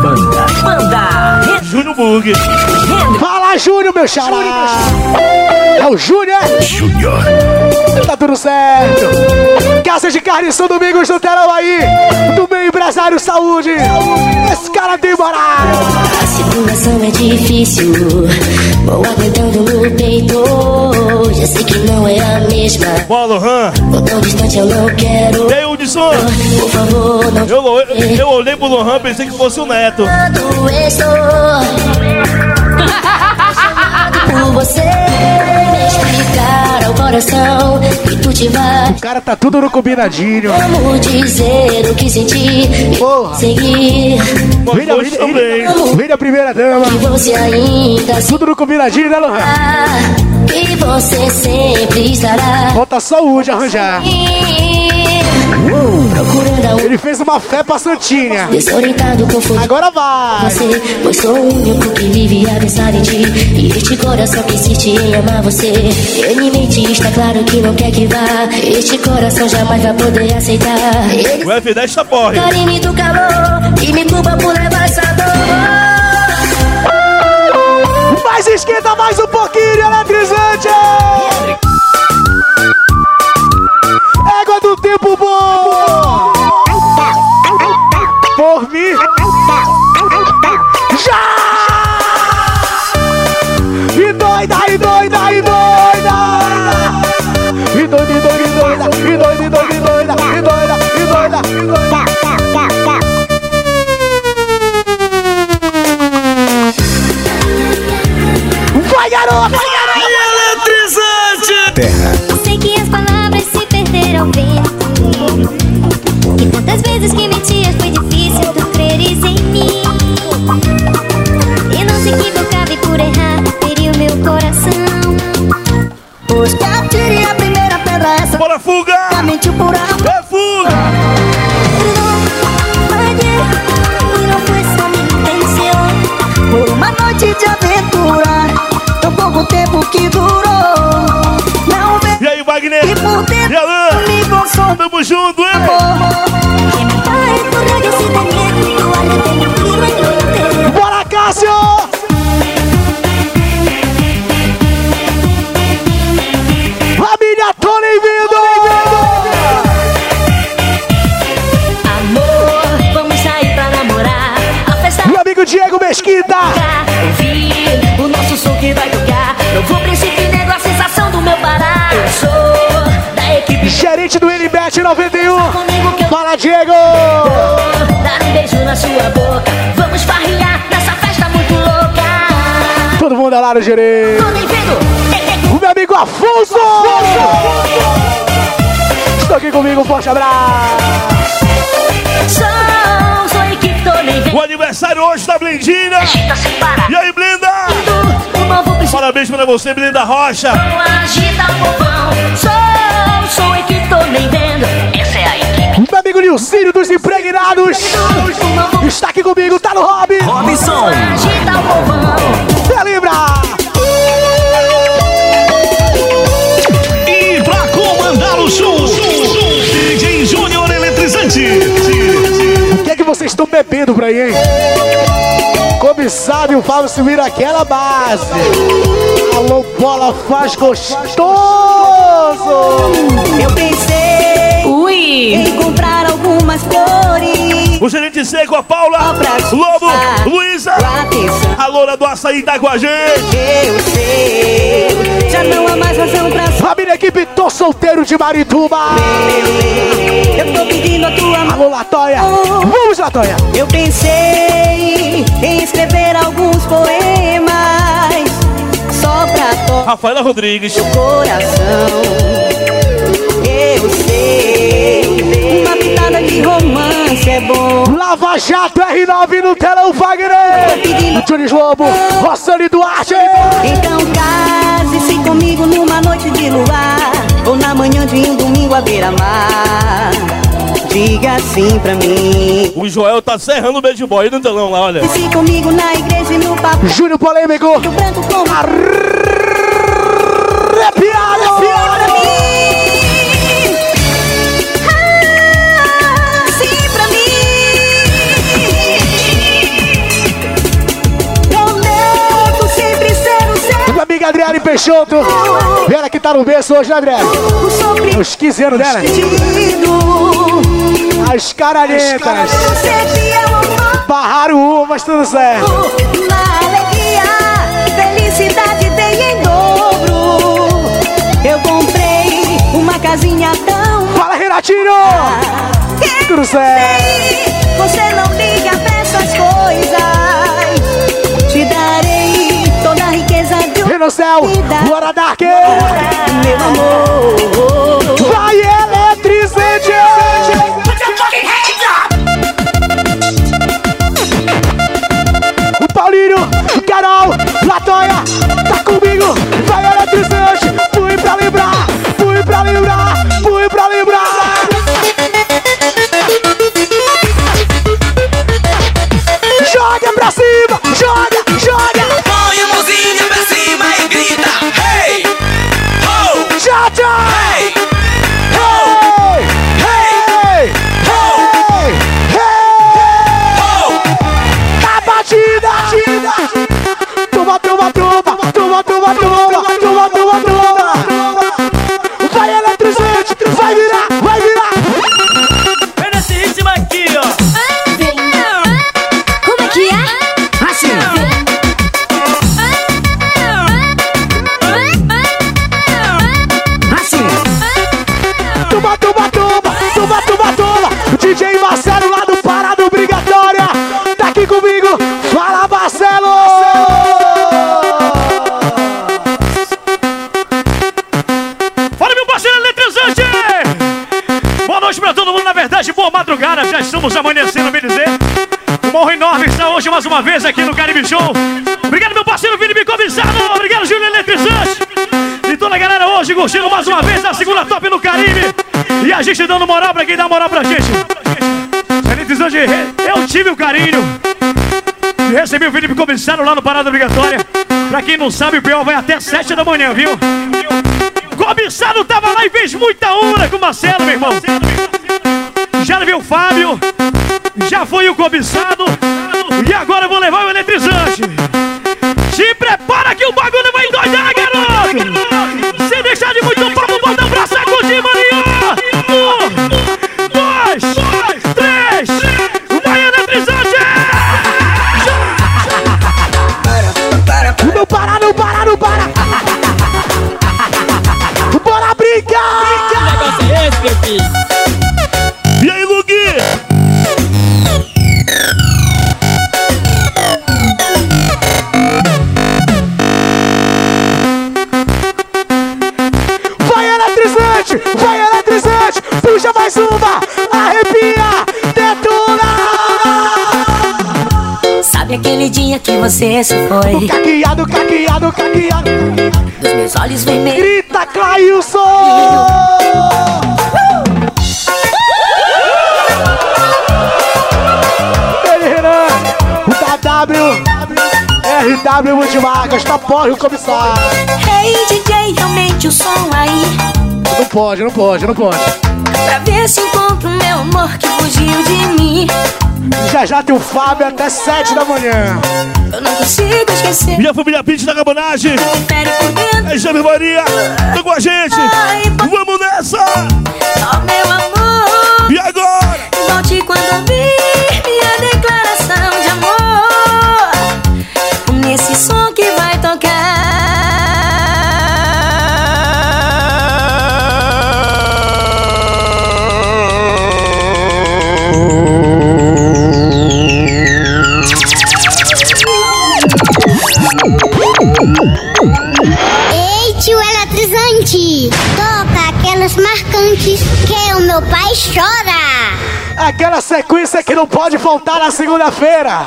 Banda, banda, Júnior Bug. Fala, Júnior, meu xará! É o Júnior, é? Júnior. Tá tudo certo! Casa de Carne São Domingos do Terão aí! Do meu empresário Saúde! Esse cara tem moral! A situação é difícil, vou aguentando no peito. Já sei que não é a mesma. Bola, Lohan. Tô tão distante, eu não quero. Ei, Hudson. Por favor, não Eu, eu, eu olhei pro Lohan, pensei que fosse o Neto. Quando estou apaixonado por você, ao coração que tu te vai. O cara tá tudo no combinadinho. Como dizer o que senti Porra. seguir. Vem da, Hoje vem, também. vem da primeira dama. Que você ainda Tudo no combinadinho, né, Lohan? e você sempre estará Falta só o de arranjar. Procurando a Ele fez uma fé pra Santinha. desorientado, confundido. Agora vai! Você, pois sou o único que vive a pensar em ti E este coração que insiste em amar você Ele mente, está claro que não quer que vá Este coração jamais vai poder aceitar Ele O F10 tá porre. carinho do calor E me culpa por levar essa dor Mas esquenta mais um pouquinho, eletrizante! Égua do tempo bom! Eletrizante! Terra. Sei que as palavras se perderam vento. E tantas vezes que mentias foi difícil tu creres em mim. E não se equivocava e por errar feriu o meu coração. Pois que atire a primeira pedra essa. Bora fuga! Tá mentiu por algo. Junto, hein? O meu amigo Afonso! Afonso! Estou aqui comigo, um forte abraço! O aniversário hoje da Blindina! E aí, Blinda? Parabéns para você, Blinda Rocha! Meu amigo Nilcírio dos Impregnados está aqui comigo, tá no Hobby! Robinson! É Libra! Vocês estão bebendo por aí, hein? Comissário Fábio subir aquela base. Alô, bola faz gostoso. Eu pensei Ui. em comprar algumas flores. O gerente seco, a Paula, Lobo, Luísa, a loura do açaí tá com a gente! Eu sei, já não há mais razão pra Família equipe, tô solteiro de Marituba. Eu tô pedindo a tua mão. Alô, Latoia. Vamos, Latoia. Eu pensei em escrever alguns poemas só pra tocar Rafaela Rodrigues, o coração. Eu sei, Lava Jato R9 no telão Wagner. Jones Lobo, Rossani Duarte. Então case-se comigo numa noite de luar Ou na manhã de um domingo à beira-mar Diga sim pra mim o Joel tá serrando o beijo boy no telão lá, olha. Se comigo na igreja e no papo Júnior Polêmico. Arrepiado. Peixoto. Ela que tá no berço hoje, né, sofrimento Os 15 anos dela. As caralhetas. Eu amo Barraram uma, mas tudo certo. Na alegria, felicidade dei em dobro. Eu comprei uma casinha tão Fala, Renatinho. Tudo certo. Você não liga pra essas coisas. Te darei Vem no céu, Bora Dark! Meu amor! Vai eletrizante! O Paulinho, o Carol, Latoya, gente dando moral pra quem dá moral pra gente. Sanitizante, eu tive o carinho de receber o Felipe Comissário lá no Parada Obrigatória. Pra quem não sabe, o pior vai até 7 da manhã, viu? Comissário tava lá e fez muita onda com o Marcelo, meu irmão. Já se foi? Caqueado, caqueado, caqueado! Dos meus olhos vermelhos. Grita, Clailson! W! RW Multimarcas, tá porra o comissário! Hey DJ, aumente o som aí Não pode, não pode, não pode! Pra ver se encontro meu amor que fugiu de mim Já já tem o Fábio até 7 da manhã! Eu não consigo esquecer Minha família Pitch da Cabonagem. Fere por dentro É Jaime Maria. Tá com a gente. Vamos nessa. Oh meu amor E agora? Volte quando ouvir eletrizante! Toca aquelas marcantes que o meu pai chora! Aquela sequência que não pode faltar na segunda-feira!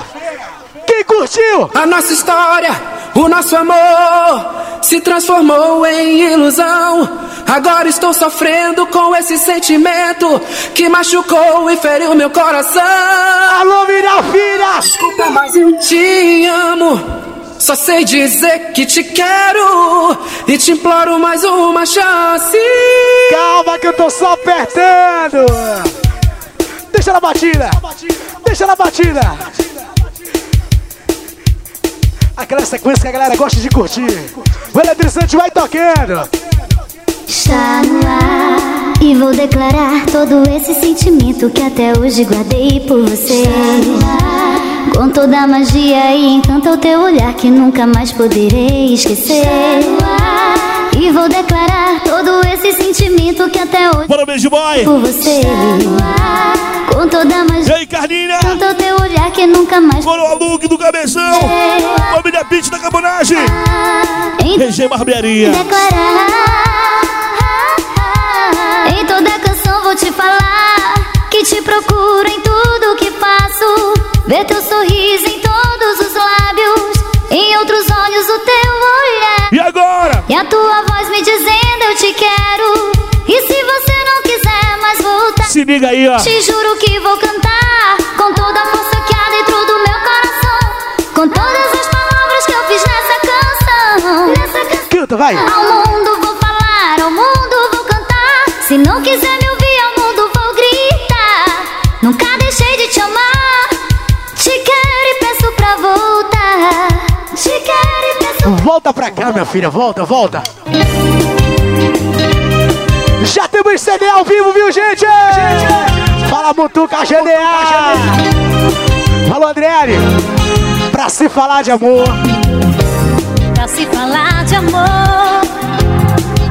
Quem curtiu? A nossa história, o nosso amor se transformou em ilusão. Agora estou sofrendo com esse sentimento que machucou e feriu meu coração. Alô, minha filha! Desculpa, mas eu te amo. Só sei dizer que te quero e te imploro mais uma chance. Calma que eu tô só apertando! Deixa na batida! Deixa na batida! Aquela sequência que a galera gosta de curtir. O eletrizante vai tocando. Está no ar e vou declarar todo esse sentimento que até hoje guardei por você. Com toda a magia e encanto ao teu olhar que nunca mais poderei esquecer. E vou declarar todo esse sentimento que até hoje Bora, beijo, boy. por você. Com toda a magia E aí, Carlinha? encanto ao teu olhar que nunca mais Bora, o Luke do Cabeção. Família Pitch da Cabonagem. RG Barbearia. declarar. Em toda canção vou te falar que te procuro em tudo que faço. Ver teu sorriso em todos os lábios, em outros olhos o teu olhar. E agora? E a tua voz me dizendo eu te quero. E se você não quiser mais voltar, Se liga aí, ó. te juro que vou cantar com toda a força que há dentro do meu coração. Com todas as palavras que eu fiz nessa canção. Nessa canção. Canta, vai! Pra cá, minha filha, volta, volta. Já temos CD ao vivo, viu, gente? Fala, Mutuca GDA. Alô, Adriane. Pra se falar de amor. Pra se falar de amor,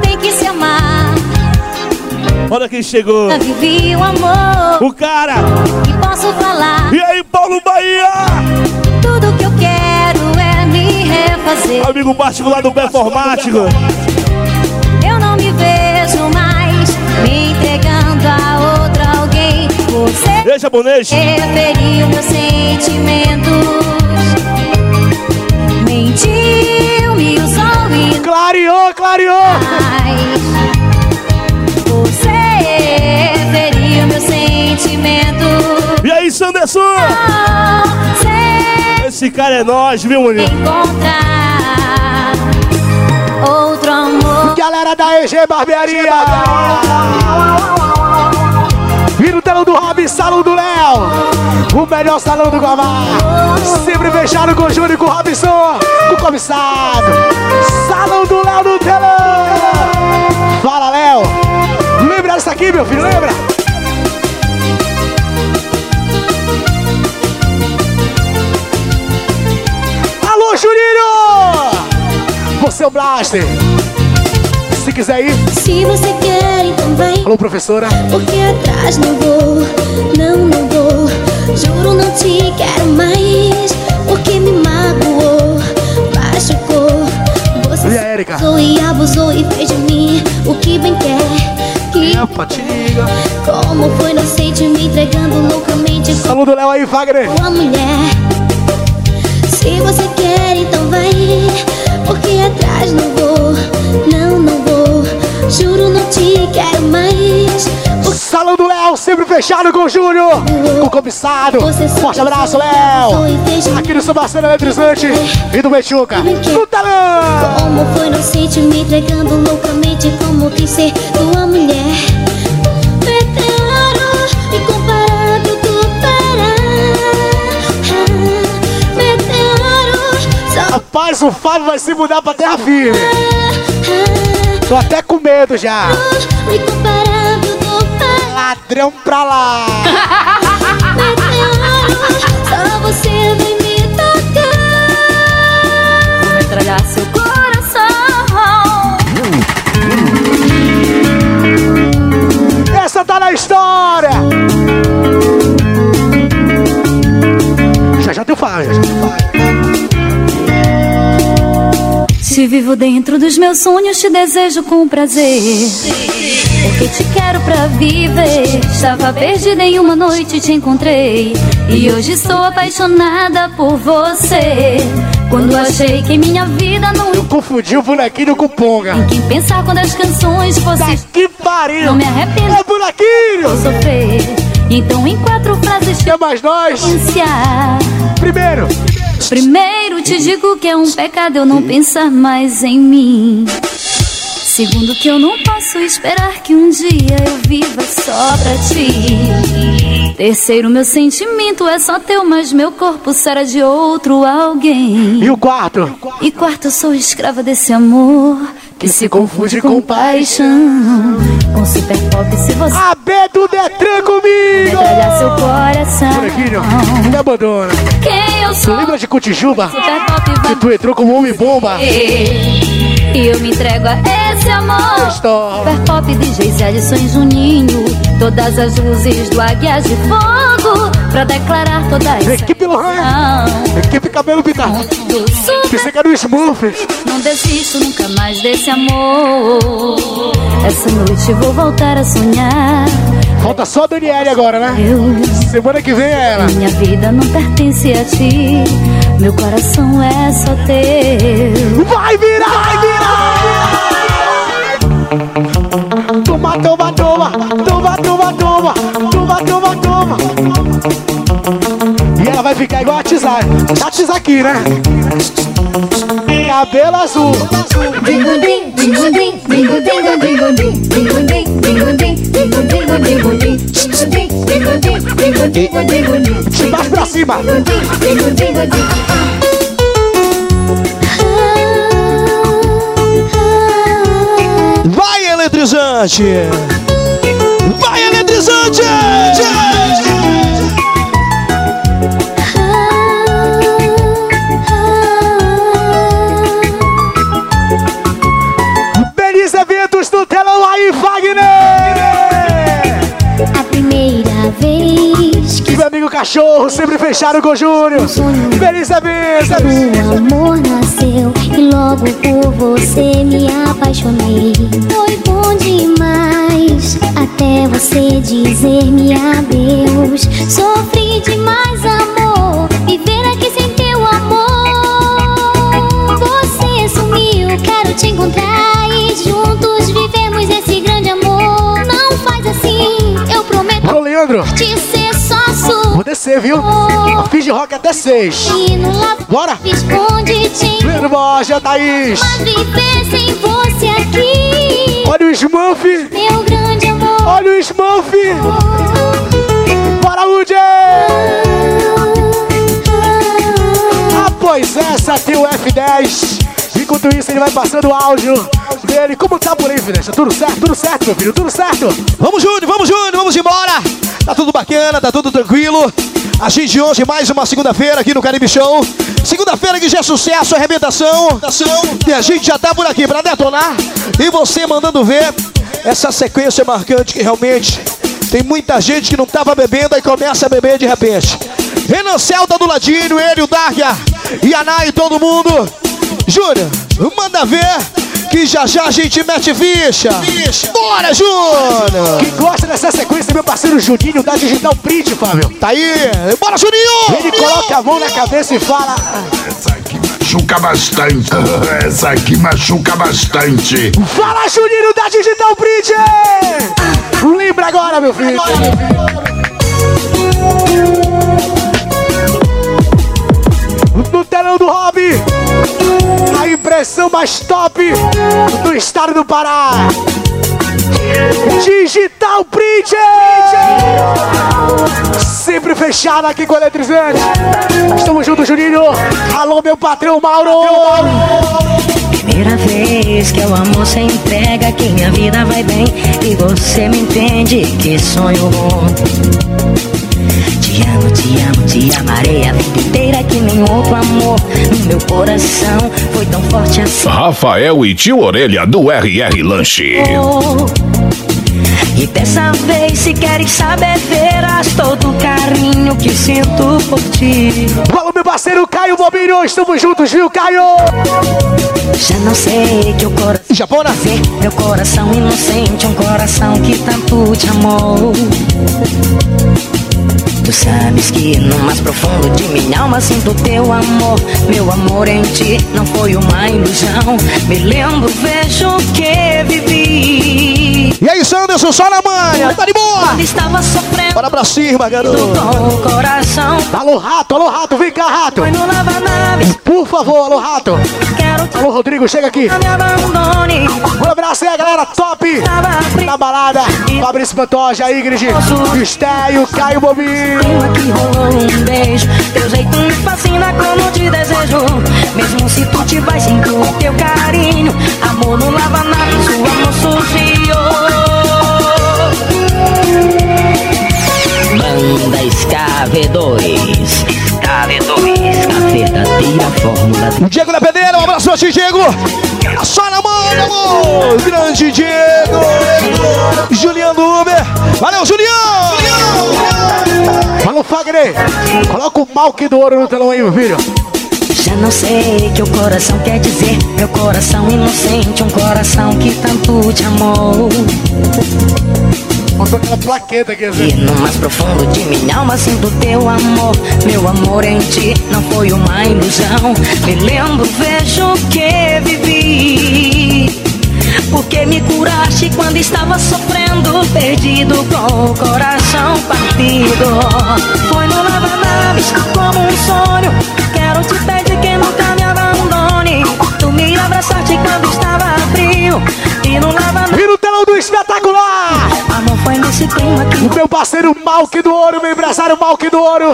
tem que se amar. Olha quem chegou. Já vivi o amor O cara. e posso falar. E aí, amigo particular do performático. Eu não me vejo mais me entregando a outro alguém. Você Ei, japonês. Referiu meus sentimentos. Mentiu, me usou e. Clareou, clareou! Você referiu meus sentimentos. E aí, Sanderson? Não. Esse cara é nós, viu, Munir? Encontrar outro amor. Galera da EG Barbearia. E no telão do Rob, salão do Léo. O melhor salão do Guamá. Sempre fechado com o Júnior e com o Robson. O comissado. Salão do Léo no telão. Fala, Léo. Lembra dessa aqui, meu filho? Lembra? Alô, Juninho! Você é o Blaster. Se quiser ir. Se você quer, então. Alô, professora. Porque atrás não vou, não, não vou. Juro, não te quero mais. Porque me magoou, machucou. Você E a abusou e abusou e fez de mim o que bem quer. Que como foi, não sei, te me entregando loucamente. Salão do Léo aí, Wagner. Uma mulher. Se você quer, então vai. Porque atrás não vou, não, não vou. Juro, não te quero mais. Salão do Léo, sempre fechado com o Júnior. Com o comissado. Forte abraço, Léo. Aqui no seu parceiro eletrizante e do Mechuca. No talão. Como foi, sei, te me entregando loucamente. Como quis ser tua mulher. Rapaz, o Fábio vai se mudar pra terra firme. Tô até com medo já. Ladrão pra lá. Só você vai me tocar. Vou metralhar seu coração. Essa tá na história. Já já tem o Fábio. Se vivo dentro dos meus sonhos, te desejo com prazer. Porque te quero pra viver. Estava perdida em uma noite, te encontrei. E hoje estou apaixonada por você. Quando achei que minha vida não Eu confundi o bonequinho com o Ponga. Em quem pensar quando as canções fossem. Que pariu! Não me arrependo. É bonequinho! Sofrer. Então, em quatro frases. É mais nós. Primeiro. Primeiro te digo que é um pecado eu não pensar mais em mim. Segundo que eu não posso esperar que um dia eu viva só pra ti. Terceiro, meu sentimento é só teu, mas meu corpo será de outro alguém. E o quarto? E quarto, eu sou escrava desse amor que se confunde com paixão. Com super pop, se você A B do Detran comigo! metralhar seu coração. Bonequinho, me abandona. Quem eu Tu sou? lembra de Cotijuba? Super pop, Que tu entrou como homem bomba. E eu me entrego a esse amor Super pop, DJ Zé e Juninho Todas as luzes do Águias de Fogo Pra declarar toda essa Equipe Lohan Pintado do super Pensei que era o Smurf Não desisto nunca mais desse amor Essa noite vou voltar a sonhar Falta só a Daniele agora, né? Semana que vem é ela Minha vida não pertence a ti Meu coração é só teu Vai virar! Vai virar! Toma, toma, toma! Toma, toma, toma! Toma, toma, toma! Vai ficar igual a Tizar. A Tizar aqui, né? Cabelo azul. Dingundim, dingundim, dingundim, dingundim, dingundim, dingundim, dingundim, dingundim, dingundim. De baixo pra cima. Vai, eletrizante! Vai, eletrizante! Cachorro, sempre fechado com o Júnior. Beleza Eventos! o amor nasceu e logo por você me apaixonei. Foi bom demais até você dizer-me adeus. Sofri demais, amor, viver aqui sem teu amor. Você sumiu, quero te encontrar e juntos vivemos esse grande amor. Não faz assim, eu prometo Ô, Leandro. te ser descer viu? Fiz de rock até seis. Bora! Pedro Borja, Thaís. Olha o Smurf. Olha o Smurf. Bora, Woody! Ah, pois essa tem o F10. Enquanto isso, ele vai passando o áudio dele. Como tá por aí? Tá tudo certo? Tudo certo, meu filho? Tudo certo? Vamos, Júnior, vamos, Júnior, vamos embora. Tá tudo bacana, tá tudo tranquilo. A gente hoje mais uma segunda-feira aqui no Caribe Show. Segunda-feira que já é sucesso, arrebentação. E a gente já tá por aqui pra detonar. E você mandando ver essa sequência marcante que realmente tem muita gente que não tava bebendo e começa a beber de repente. Renan Celta do ladinho, ele, o Darga e a Nai, todo mundo. Júnior, manda ver que já já a gente mete ficha. Bora, Júnior! Quem gosta dessa sequência é meu parceiro Juninho da Digital Print, Fábio. Tá aí, bora, Juninho! Ele coloca a mão na cabeça e fala. Machuca bastante. Essa aqui machuca bastante. Fala, Juninho da Digital Print! Lembra agora, meu filho. No telão do Hobby, impressão mais top do estado do Pará. Digital Print! Sempre fechado aqui com eletrizante. Estamos juntos, Juninho. Alô, meu patrão Mauro. Primeira vez que o amor se entrega, que minha vida vai bem e você me entende. Que sonho bom. Te amo, te amo, te amarei a vida inteira que nem outro amor no meu coração foi tão forte assim. Rafael e tio Orelha do RR Lanche. E dessa vez, se queres saber, verás todo o carinho que sinto por ti. Fala, meu parceiro Caio Bobinho. Estamos juntos, viu, Caio? Já não sei que o coração. Japona? Meu coração inocente, um coração que tanto te amou. Tu sabes que no mais profundo de minha alma sinto teu amor. Meu amor em ti não foi uma ilusão. Me lembro, vejo o que vivi. E aí, Sanderson, só na manha. Tá de boa. Estava sofrendo, Bora pra cima, garoto. Alô, rato, alô, rato. Vem cá, rato. Por favor, alô, rato. Alô, Rodrigo, chega aqui. Um abraço aí, galera. Top. Na balada. Fabrício Pantoja, Ingrid. Estéio, Caio Bobinho. Aqui rolou um beijo. Teu jeito me fascina como te desejo. Mesmo se tu te sinto o teu carinho. Amor não lava nada, sua mão. da SKV2. SKV2, a verdadeira fórmula. O Diego da Pedreira, um abraço pra ti, Diego. A na mão, amor. Grande Diego. Juliano Uber. Valeu, Julião. Julião. Fala, Fagner. Coloca o Malk do Ouro no telão aí, meu filho. Já não sei o que o coração quer dizer Meu coração inocente, um coração que tanto te amou Botou aquela plaqueta aqui, E assim. no mais profundo de minha alma sinto teu amor. Meu amor em ti não foi uma ilusão. Me lembro, vejo que vivi. Porque me curaste quando estava sofrendo, perdido com o coração partido. Foi no lava-naves como um sonho. Quero te pedir que nunca me abandone. Tu me abraçaste quando estava frio. E no lava-naves. O meu parceiro Malque do Ouro, meu empresário Malque do Ouro.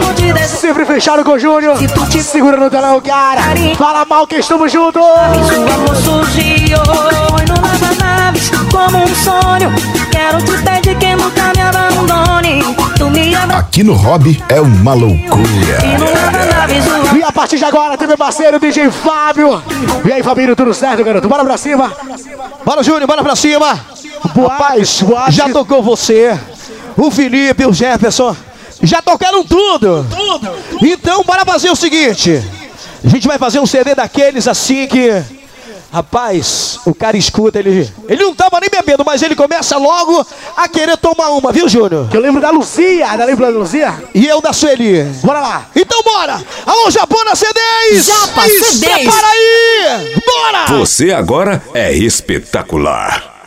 Sempre fechado com o Júnior. Segura no telão, cara. Fala, Malque, estamos juntos. Amor surgiu no lava-naves como um sonho Quero te pedir que nunca me abandone Tu me Aqui no Hobby é uma loucura. E a partir de agora tem meu parceiro DJ Fábio. E aí, Fabinho, tudo certo, garoto? Bora pra cima. Bora, Júnior, bora pra cima. Rapaz, já tocou você, o Felipe, o Jefferson. Já tocaram tudo. Então, bora fazer o seguinte. A gente vai fazer um CD daqueles assim que... Rapaz, o cara escuta, ele, ele não tava nem bebendo, mas ele começa logo a querer tomar uma, viu, Júnior? Que eu lembro da Luzia, da lembra da Luzia? E eu da Sueli. Bora lá. Então bora! Alô, Japona C10! Japa Isso, C10. Separa aí! Bora! Você agora é espetacular.